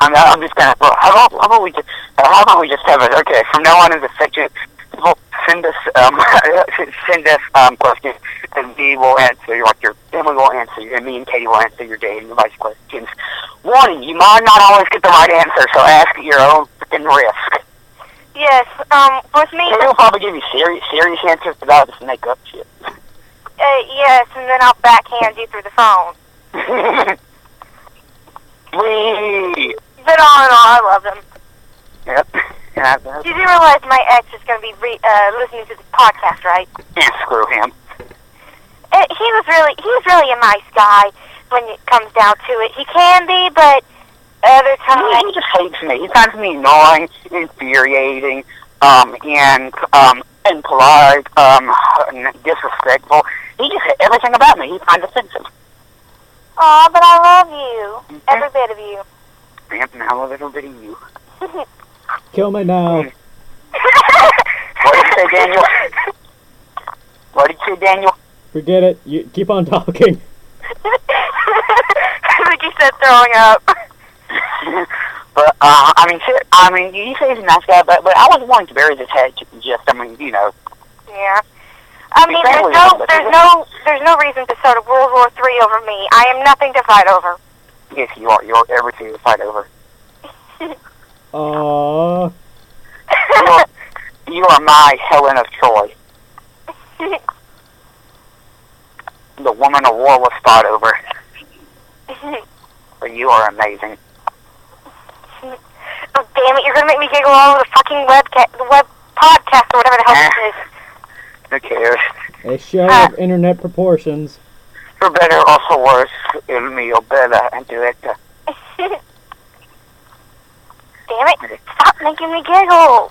I'm, I'm just gonna, well, how about, how about we just, uh, how about we just have it, okay, from now on in the section, people send us, um, send us, um, questions, and we will answer your, like, your, we will answer, and me and Katie will answer your day and advice questions. Warning, you might not always get the right answer, so ask at your own freaking risk. Yes. Um, with me, we'll probably give you serious, serious answers, but I'll just make up shit. uh, yes, and then I'll backhand you through the phone. we, But all in all, I love him. yep, I, You realize my ex is going to be re- uh, listening to this podcast, right? and screw him. Uh, he was really he was really a nice guy when it comes down to it. He can be, but other He, times he just hates me. He finds me annoying, infuriating, um, and um, impolite, um, disrespectful. He just everything about me. He finds offensive. Aw, but I love you. Every bit of you. Yep, and I love every bit of you. Kill me now. What did you say, Daniel? What did you say, Daniel? Forget it. You keep on talking. I think he said throwing up. but uh, I mean, shit, I mean, you say he's a nice guy, but but I was wanting to bury this head. Just, I mean, you know, Yeah. I mean, there's no, there's no, there's no reason to start a World War Three over me. I am nothing to fight over. yes, you are. You're everything to fight over. Aww. You are, you are my Helen of Troy. The woman a war was fought over. But you are amazing. Oh, damn it! You're gonna make me giggle all over the fucking webca- the web podcast or whatever the hell this is. Who cares? A show Ah. of internet proportions. For better or for worse, il mio bella Angeletta. Damn it! Stop making me giggle.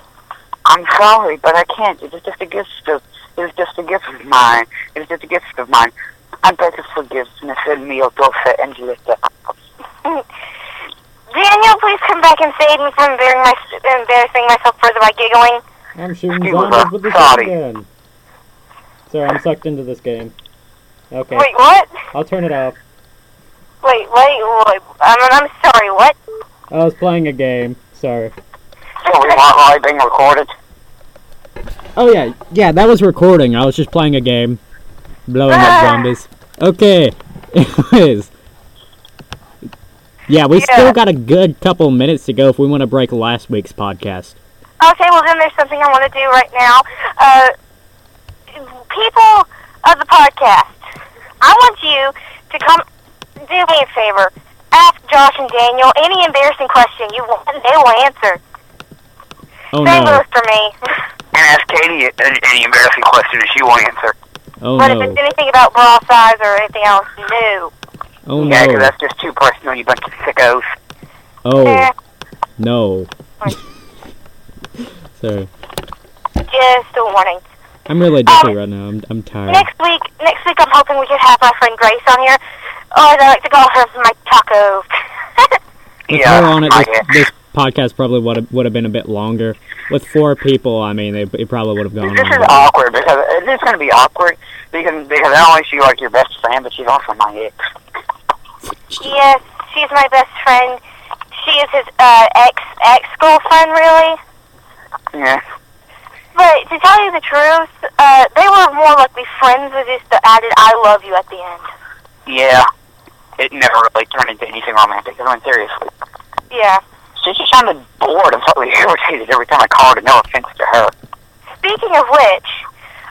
I'm sorry, but I can't. It is just a gift of. It is just a gift of mine. It is just a gift of mine. I beg of forgiveness, il mio dolce Angeletta. Daniel, please come back and save me from embarrassing, my, embarrassing myself further by giggling. I'm shooting He zombies with the sorry. shotgun. Sorry, I'm sucked into this game. Okay, Wait, what? I'll turn it off. Wait, wait, wait. I'm, I'm sorry, what? I was playing a game. Sorry. So we weren't really being recorded. Oh yeah, yeah, that was recording. I was just playing a game, blowing up Ah. zombies. Okay, anyways. Yeah, we Yeah. still got a good couple minutes to go if we want to break last week's podcast. Okay, well then there's something I want to do right now. Uh, people of the podcast, I want you to come do me a favor. Ask Josh and Daniel any embarrassing question you want, and they will answer. Oh Same no! for me. And ask Katie any, any embarrassing question and she will answer. Oh but if it's anything about bra size or anything else, no. Oh Yeah, 'cause no! that's just too personal, you bunch of sickos. Oh Eh, no! Sorry. Just a warning. I'm really dippy right now. I'm I'm tired. Next week, next week, I'm hoping we can have my friend Grace on here, or as I like to call her, my taco. With Yeah, her on it, this, this podcast probably would have would have been a bit longer. With four people, I mean, it, it probably would have gone. This is on. awkward because it's going to be awkward because because not only is she like your best friend, but she's also my ex. yes, she's my best friend. She is his uh, ex ex girlfriend, really. Yeah. But to tell you the truth, uh, they were more likely friends with just the added "I love you" at the end. Yeah. It never really turned into anything romantic. I mean, seriously. Yeah. She just sounded bored and totally irritated every time I called her. No offense to her. Speaking of which,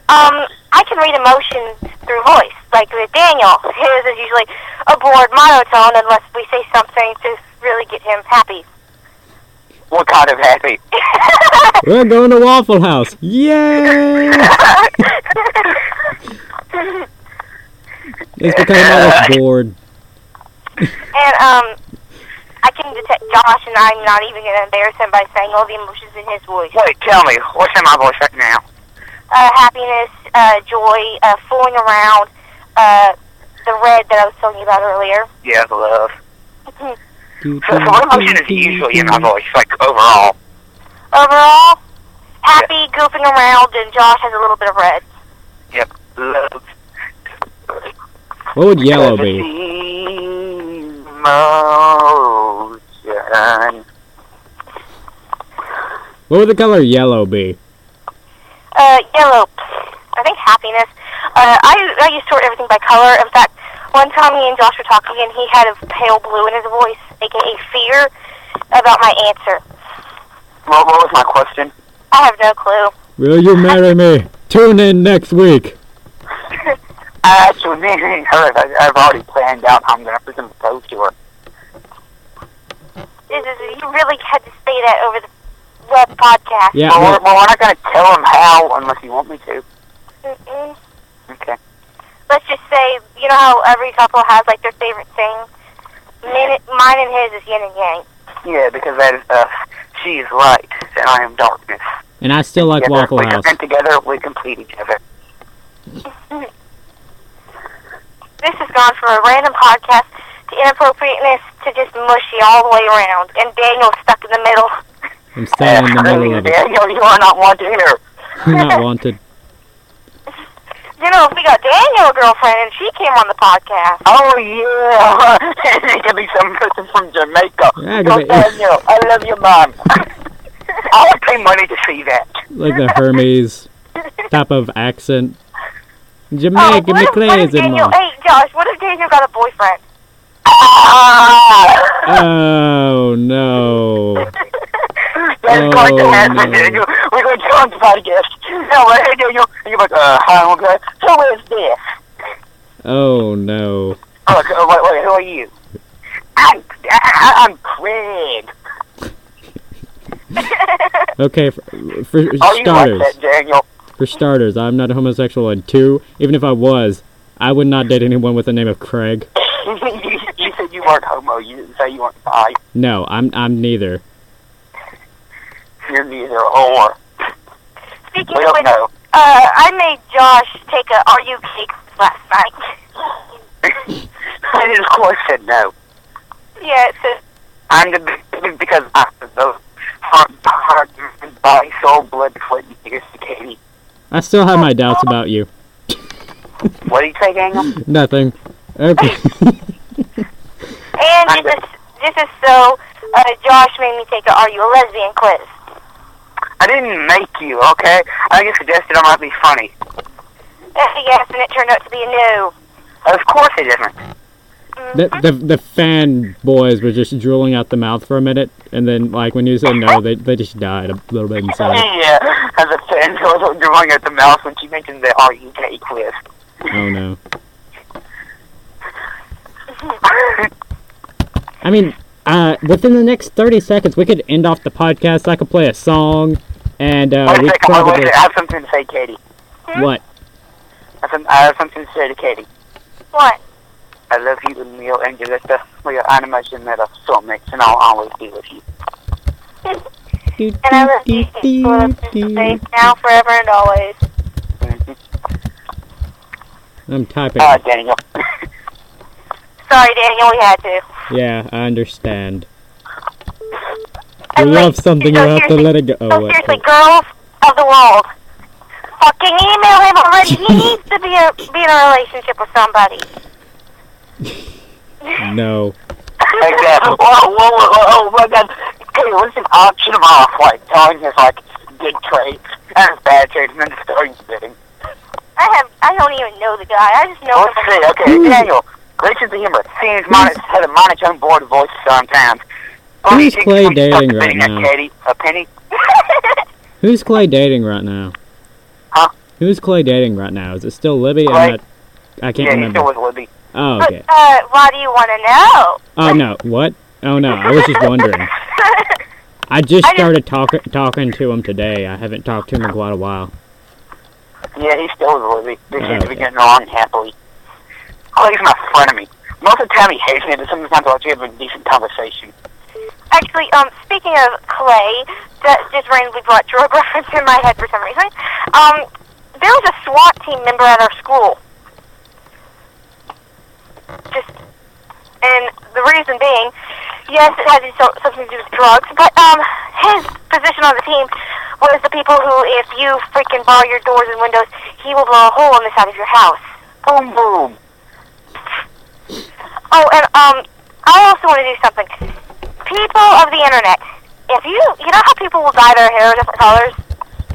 um, I can read emotions through voice. Like with Daniel, his is usually a bored monotone unless we say something to really get him happy. What kind of happy? We're going to Waffle House. Yay! It's because I'm always bored. and um, I can detect Josh, and I'm not even going to embarrass him by saying all the emotions in his voice. Wait, tell me, what's in my voice right now? Uh, happiness, uh, joy, uh, fooling around, uh, the red that I was telling you about earlier. Yeah, the love. So, so what emotion is usually in my voice, like overall? Overall, happy, goofing around, and Josh has a little bit of red. Yep, love. What would yellow be? Emotion. What would the color yellow be? Uh, yellow. I think happiness. Uh, I I used to sort everything by color. In fact, one time me and Josh were talking, and he had a pale blue in his voice, aka fear, about my answer. What, what was my question? I have no clue. Will you marry me? Tune in next week. Uh, Actually, me and her, I, I've already planned out how I'm going to freaking propose to her. This is you really had to say that over the web podcast. Yeah, well, well, well, we're not going to tell him how unless you want me to. Mm-mm. Okay. Let's just say, you know how every couple has like their favorite thing. Min- mine and his is yin and yang. Yeah, because that is, uh, she is light and I am darkness. and I still like together, Waffle House. And together we complete each other. This has gone from a random podcast to inappropriateness to just mushy all the way around. And Daniel's stuck in the middle. I'm standing in the middle of it. Daniel, you are not wanted here. Not wanted. You know, we got Daniel a girlfriend and she came on the podcast. Oh yeah, it could be some person from Jamaica. Yeah, it Go Daniel, I love your mom. I would pay money to see that. Like the Hermes type of accent. Oh, Jamaica, what me if, what if Daniel, hey Josh, what if Daniel got a boyfriend? Ah! Oh no. That's going to Oh, happen, no. Daniel. We're going to on the podcast. No. And you're like, uh, hi, okay. So where's this? Oh no. Oh, okay, wait, wait, who are you? I'm, I, I'm Craig. Okay, for, for Oh, you starters, like that, Daniel? for starters, I'm not a homosexual, and two, even if I was, I would not date anyone with the name of Craig. you, you said you weren't homo. You didn't say you weren't bi. No, I'm I'm neither. You're neither or. Speaking We don't which, know. uh, I made Josh take a Are You cake last night. I just, of course, said no. Yeah, it's a, I'm the because I'm the heart, heart, body, soul, blood, foot, and fingers to Katie. I still have my doubts about you. What do you say, Daniel? Nothing. Okay. and this is, this is so, uh, Josh made me take a Are You a Lesbian quiz. I didn't make you, okay? I just suggested I might be funny. Yes, and it turned out to be a no. Of course it isn't. the, mm-hmm. the the fan boys were just drooling out the mouth for a minute, and then like when you said no, they they just died a little bit inside. Yeah, as a fan goes drawing at the mouth when she mentioned the Are You Gay quiz. Oh no. I mean, uh, within the next thirty seconds, we could end off the podcast. I could play a song, and uh, Wait a we second, wait, wait, probably I have something to say, Katie. what? I have, some, I have something to say to Katie. What? I love you and Neil Angelista. We are animation that are soulmates, and I'll always be with you. And I love you. Safe now, forever, and always. I'm typing. Uh, Daniel. Sorry, Daniel, we had to. Yeah, I understand. And You like, love something, you so have to let it go. So Oh, wait, seriously, wait. girls of the world, fucking email him already. He needs to be a, be in a relationship with somebody. No. exactly. Whoa, whoa, whoa, whoa, oh my god. Hey, let's just auction him off, like, telling his, like, good traits and his bad traits, and then just starting spitting. I have, I don't even know the guy. I just know Let's him. see, okay, hmm. Daniel. Great sense of humor. Seems mon- has a monotone bored voice sometimes. Who's He Clay dating right now? Katie, a penny. Who's Clay dating right now? Huh? Who's Clay dating right now? Is it still Libby? Clay? I'm not, I can't yeah, he's remember. still with Libby. Oh, But, okay. uh, why do you want to know? Oh no, what? Oh no, I was just wondering. I just started talking talking to him today. I haven't talked to him in quite a while. Yeah, he's still with Libby. They seem to be getting along happily. He's my frenemy. Most of the time he hates me, but sometimes I'll actually have a decent conversation. Actually, um, speaking of Clay, that just randomly brought drug reference in my head for some reason. Um, there was a SWAT team member at our school. Just, and the reason being, yes, it had to do so- something to do with drugs, but um, his position on the team was the people who, if you freaking bar your doors and windows, he will blow a hole in the side of your house. Boom, boom. Oh, and um, I also want to do something. People of the internet, if you you know how people will dye their hair different colors.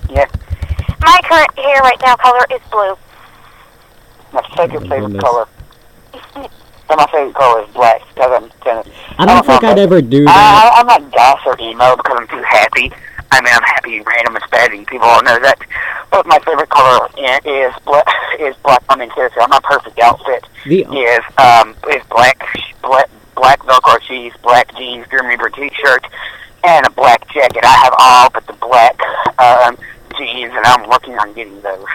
Yeah. My current hair right now color is blue. My second favorite color. And my favorite color is black because I'm kind of. I don't think I'd ever do that. I, I'm not goth or emo because I'm too happy. I mean, I'm happy and random and spazzy. People all know that. But my favorite color is black. Is black. I mean, seriously, my perfect outfit The is um is black black black Velcro shoes, black jeans, Grim Reaper T-shirt, and a black jacket. I have all but the black um jeans, and I'm working on getting those.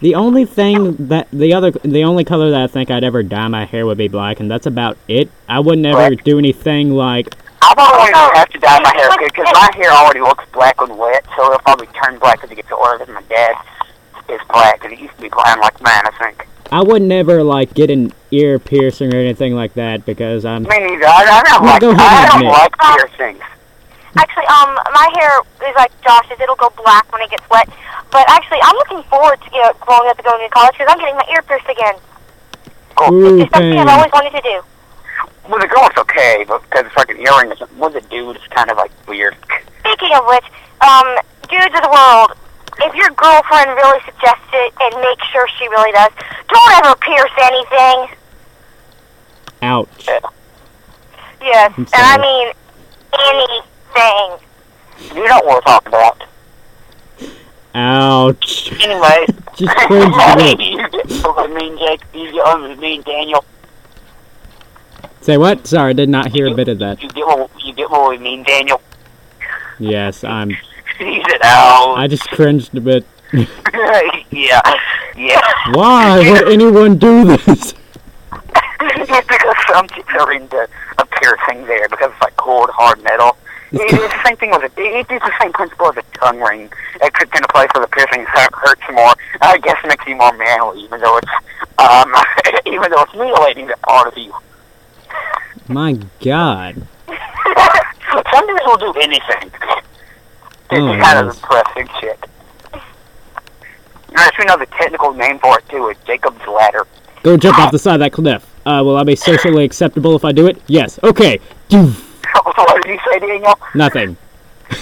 the only thing that the other the only color that I think I'd ever dye my hair would be black, and that's about it. I wouldn't ever Black. do anything like I don't always no. have to dye my hair because my hair already looks black when wet, so it'll probably turn black as it gets older. Because my dad is black, and it used to be blonde like mine, I think. I would never like get an ear piercing or anything like that because I'm Me neither. I, I don't Well, like. go ahead I don't like piercings. Actually, um, my hair is like Josh's. It'll go black when it gets wet. But actually, I'm looking forward to get growing up and going to college because I'm getting my ear pierced again. Ooh, It's something I've always wanted to do. With a girl, it's okay, but because it's like an earring, it's- with a dude, it's kind of like weird. Speaking of which, um, dudes of the world, if your girlfriend really suggests it and make sure she really does, don't ever pierce anything. ouch. Yes, I'm and I mean anything. You know what we're talking about. Ouch. Anyway, Just cringe a bit. you get Jake. You get over me, Daniel. Say what? Sorry, I did not hear a bit of that. You get what you get what we mean, Daniel. Yes, I'm. He said, "Oh, I just cringed a bit. yeah, yeah." Why would anyone do this? it's because some chicks are into a piercing there because it's like cold, hard metal. It's the same thing with a. It's the same principle as a tongue ring. It could in a place where the piercing hurt- hurts more. I guess it makes you more manly, even though it's um, even though it's mutilating that part of you. My God. Some dudes will do anything. It's Oh, kind of nice. impressive shit. Now, you know the technical name for it too It's Jacob's ladder. Go jump off the side of that cliff. Uh, will I be socially acceptable if I do it? Yes. Okay. What did you say, Daniel? Nothing.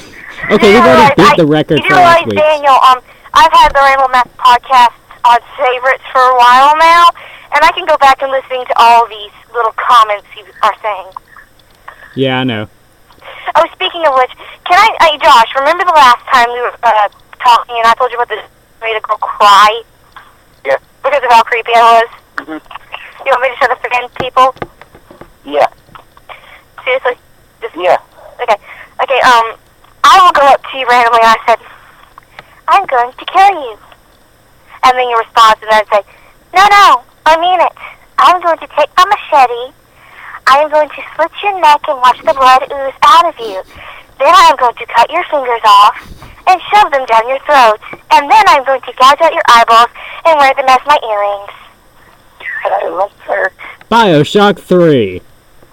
Okay, we've already beat I- the record you for last week. Daniel, um, I've had the Rainbow Mash podcast on favorites for a while now, and I can go back and listen to all these little comments you are saying. Yeah, I know. Oh, speaking of which, can I, hey, Josh, remember the last time we were uh, talking and I told you about this made a girl cry? Yeah. Because of how creepy I was? Mhm. You want me to shut up again, people? Yeah, Seriously? Just, yeah. Okay. Okay, um, I will go up to you randomly and I said, I'm going to kill you. And then you respond and I'd say, No, no, I mean it. I'm going to take my machete. I am going to slit your neck and watch the blood ooze out of you. Then I'm going to cut your fingers off and shove them down your throat. And then I'm going to gouge out your eyeballs and wear them as my earrings. I love her. Bioshock 3.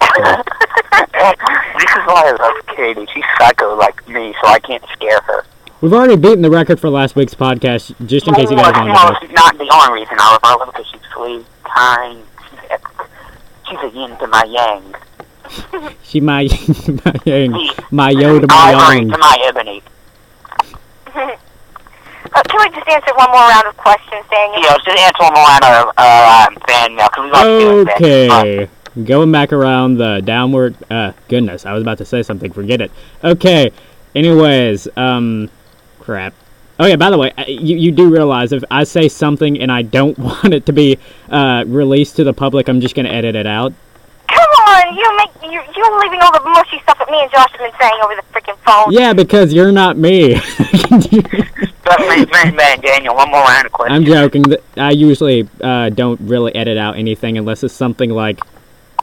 this is why I love Katie. She's psycho like me, so I can't scare her. We've already beaten the record for last week's podcast, just in case you guys want wanted no, to she's not the only reason I love her. I love her because she's sweet, kind. She's a yin to my yang. know. She my my yang, Me. my Yoda, my Ivory yang. to my ebony. Uh, can we just answer one more round of questions, Daniel? Yeah, just answer one more line of uh, um, fan mail, because we like doing that. Okay. Going back around the downward. Uh, goodness, I was about to say something. Forget it. Okay. Anyways, um, crap. Oh yeah. By the way, you you do realize if I say something and I don't want it to be uh released to the public, I'm just gonna edit it out. Come on, you make you you're leaving all the mushy stuff that me and Josh have been saying over the freaking phone. Yeah, because you're not me. That's me, man, man, Daniel. One more round of questions. I'm joking. I usually uh, don't really edit out anything unless it's something like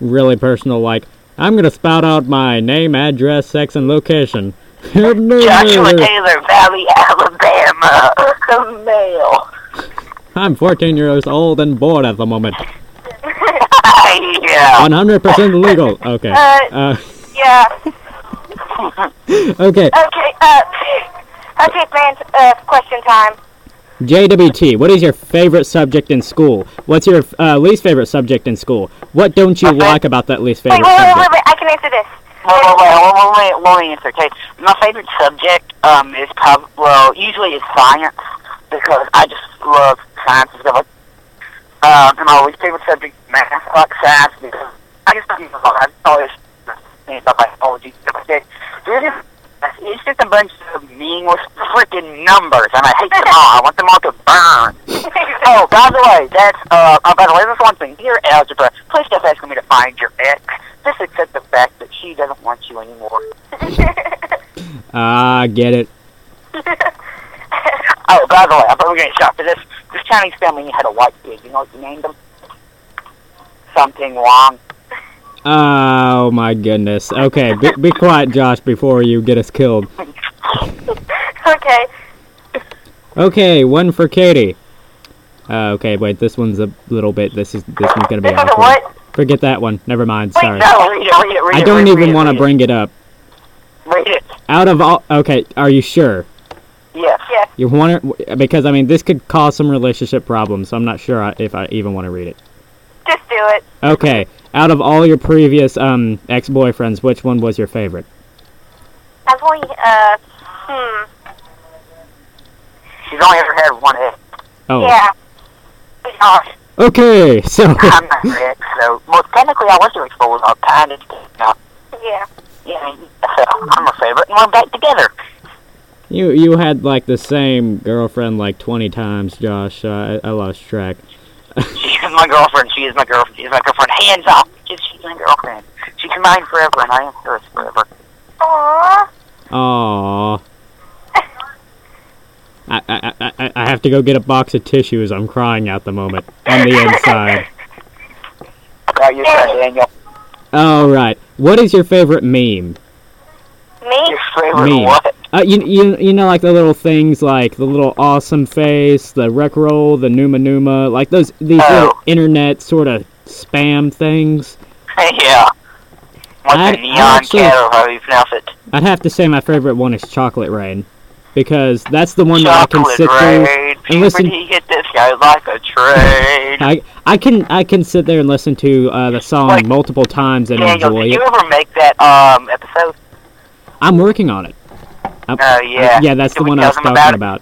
really personal, like I'm gonna spout out my name, address, sex, and location. Joshua Taylor, Valley, Alabama. Male. I'm 14 years old and bored at the moment. yeah. 100% legal. Okay. Uh, Uh, yeah. okay. Okay. Uh. Okay, fans. Uh, question time. JWT, what is your favorite subject in school? What's your uh, least favorite subject in school? What don't you Okay. like about that least Wait, favorite wait, wait, wait, subject? wait. I can answer this. Wait, wait, wait, wait, let me answer. Okay, my favorite subject um is prob well usually is science because I just love science and stuff. Um, and my least favorite subject math. I like science because I just don't know. I always think about biology stuff like that. There's just it's just a bunch of meaningless freaking numbers, and I hate them all. I want them all to burn. Oh, by the way, that's uh, oh, by the way, there's one thing. Dear algebra, please stop asking me to find your ex. Just accept the fact that she doesn't want you anymore. Ah, get it. Oh, by the way, I thought we were getting shot for this. This Chinese family had a white pig. You know what you named them? Something Wong. Oh my goodness. Okay, be, be quiet, Josh, before you get us killed. okay. Okay, one for Katie. Uh, okay, wait, this one's a little bit. This is this one's gonna be This is awkward. what? Forget that one. Never mind. Wait, Sorry. no. Read it, read it, read I don't even want to bring it up. Read it. Out of all, okay, are you sure? Yes. Yes. You want to? Because I mean, this could cause some relationship problems. So I'm not sure I- if I even want to read it. Just do it. Okay, out of all your previous um ex-boyfriends, which one was your favorite? I've only uh. Hmm. She's only ever had one ex. Oh, Yeah. Gosh. okay. So I'm not her ex, so well, technically I was her ex, but was all kind of no. Yeah. Yeah, so I'm a favorite, and we're back together. you you had like the same girlfriend like 20 times, Josh. Uh, I, I lost track. She is my girlfriend. She is my girlfriend. She is my girlfriend. Hands off. She's, she's my girlfriend. She's mine forever, and I am hers forever. Aww. Aww. I, I, I, I- I have to go get a box of tissues. I'm crying at the moment on the inside. Oh, you're Daniel. All right. What is your favorite meme? Me? Your favorite Me. what? Uh, you, you you know like the little things like the little awesome face, the Rickroll, the numa numa, like those these little Oh. internet sort of spam things. yeah. What's I- the I neon actually- cat how you pronounce it? I'd have to say my favorite one is Chocolate Rain, because that's the one that I can Chocolate sit through. rain. and listen- hit this guy like a train. I I can I can sit there and listen to uh, the song Like, multiple times and Daniel, enjoy did it. you ever make that um episode? I'm working on it. I'm- Oh yeah. yeah, that's Can the one I was talking about about.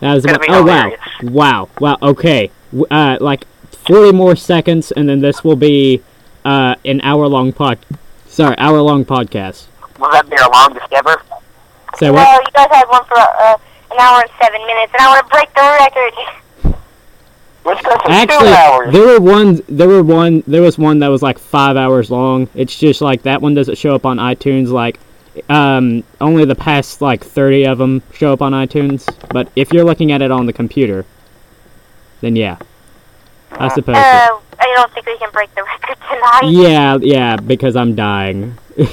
That was about, oh be wow, wow, wow. Okay, uh, like forty more seconds, and then this will be uh, an hour long pod. Sorry, hour long podcast. Was that their longest ever? Say No, what? you guys had one for uh, an hour and seven minutes, and I want to break the record. Let's go for Actually, there were one. There were one. There was one that was like five hours long. It's just like that one doesn't show up on iTunes. Like, um, only the past like thirty of them show up on iTunes. But if you're looking at it on the computer, then yeah, I suppose. so. Uh, I don't think we can break the record tonight. Yeah, yeah, because I'm dying.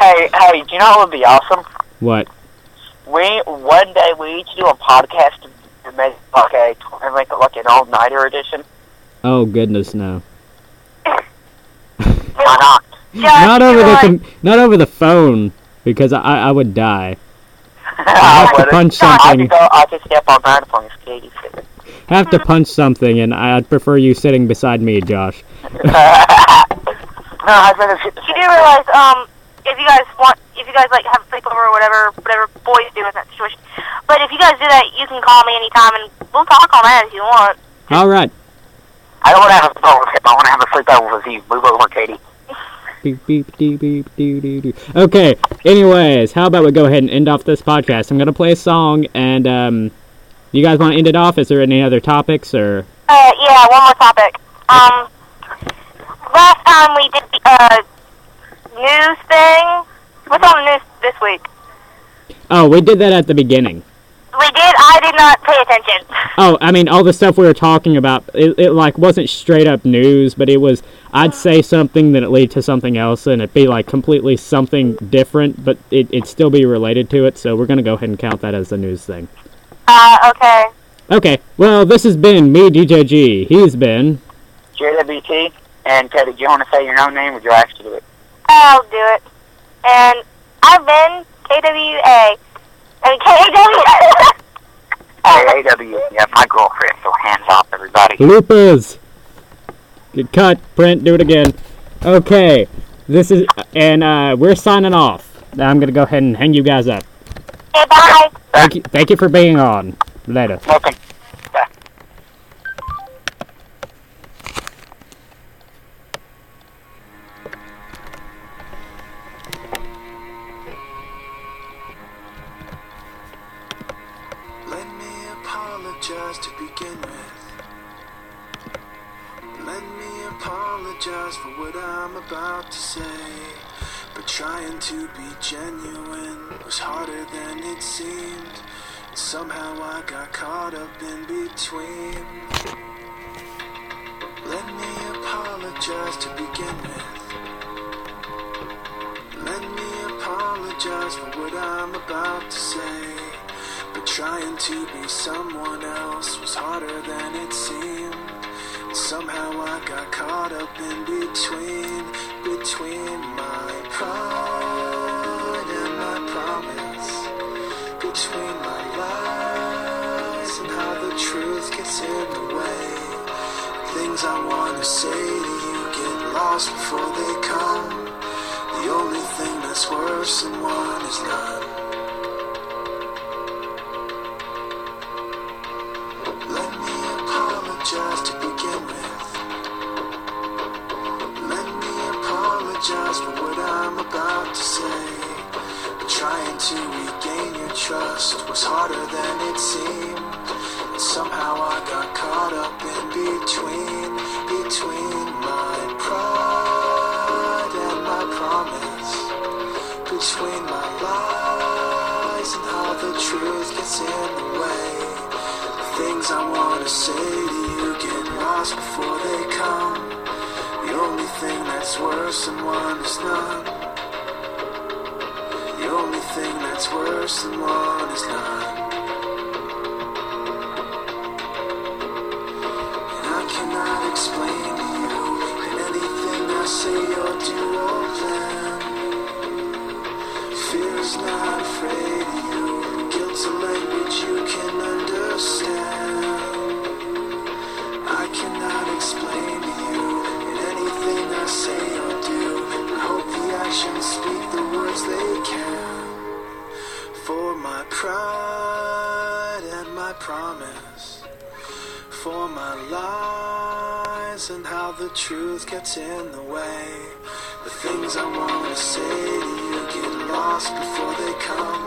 Hey, hey, do you know what would be awesome? What? We one day we each do a podcast and make like a and make it like an all nighter edition. Oh goodness, no. Why not? Just Not over the com- not over the phone because I I would die. I have to punch something. I step on microphones, Katie. I have to punch something, and I'd prefer you sitting beside me, Josh. no, I'd rather sit. You do realize, um, if you guys want, if you guys like have a sleepover or whatever, whatever boys do in that situation. But if you guys do that, you can call me anytime and we'll talk on that if you want. All right. I don't want to have a sleepover. I want to have a sleepover with you. Move over, Katie. Beep beep dee beep doo doo doo. Okay. Anyways, how about we go ahead and end off this podcast? I'm gonna play a song, and um, you guys want to end it off? Is there any other topics or? Uh, yeah, one more topic. Um, last time we did the, uh, news thing. What's on the news this week? Oh, we did that at the beginning. We did, I did not pay attention. Oh, I mean, all the stuff we were talking about, it, it like wasn't straight up news, but it was. I'd say something, then it lead to something else, and it'd be like completely something different, but it, it'd still be related to it. So we're gonna go ahead and count that as the news thing. Uh, okay. Okay. Well, this has been me, DJG. He's been. JWT and Teddy. Do you want to say your own name, or do you actually do it? I'll do it. And I've been KWA. I mean, KW. Yeah, my girlfriend. So hands off, everybody. Bloopers. Good cut. Print. Do it again. Okay. This is and uh, we're signing off. I'm gonna go ahead and hang you guys up. bye. Thank you. Thank you for being on. Later. Welcome. I'm about to say. But trying to be genuine was harder than it seemed. And somehow I got caught up in between. Let me apologize to begin with. Let me apologize for what I'm about to say. But trying to be someone else was harder than it seemed. Somehow I got caught up in between, between my pride and my promise, between my lies and how the truth gets in the way. Things I want to say to you get lost before they come. The only thing that's worse than one is none. Let me apologize to for what I'm about to say. But trying to regain your trust was harder than it seemed. And somehow I got caught up in between, between my pride and my promise. Between my lies and how the truth gets in the way. The things I wanna say to you get lost before they come. The only thing that's worse than one is none. The only thing that's worse than one is none. And I cannot explain to you in anything I say or do or plan. Fear is not afraid of you. Guilt's a language you can understand. Hope speak the words they can. For my pride and my promise. For my lies and how the truth gets in the way. The things I wanna say to you get lost before they come.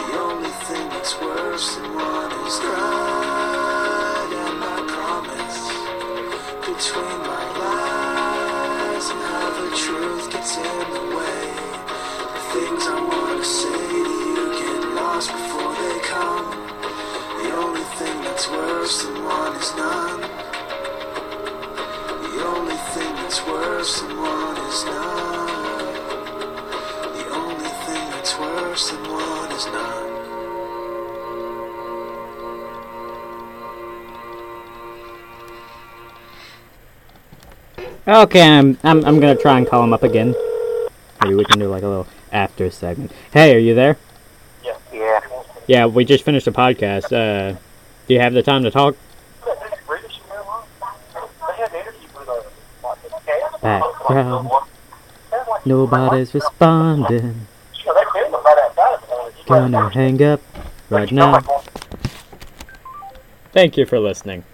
The only thing that's worse than one is pride and my promise. Between my lies and how the truth gets in lost before they come. The only thing that's worse than one is none. The only thing that's worse than one is none. The only thing that's worse than what is not. Okay, I'm, I'm I'm gonna try and call him up again. Maybe we can do like a little after segment. Hey, are you there? Yeah. We just finished a podcast. Uh, do you have the time to talk? Background. Nobody's responding. Gonna hang up right now. Thank you for listening.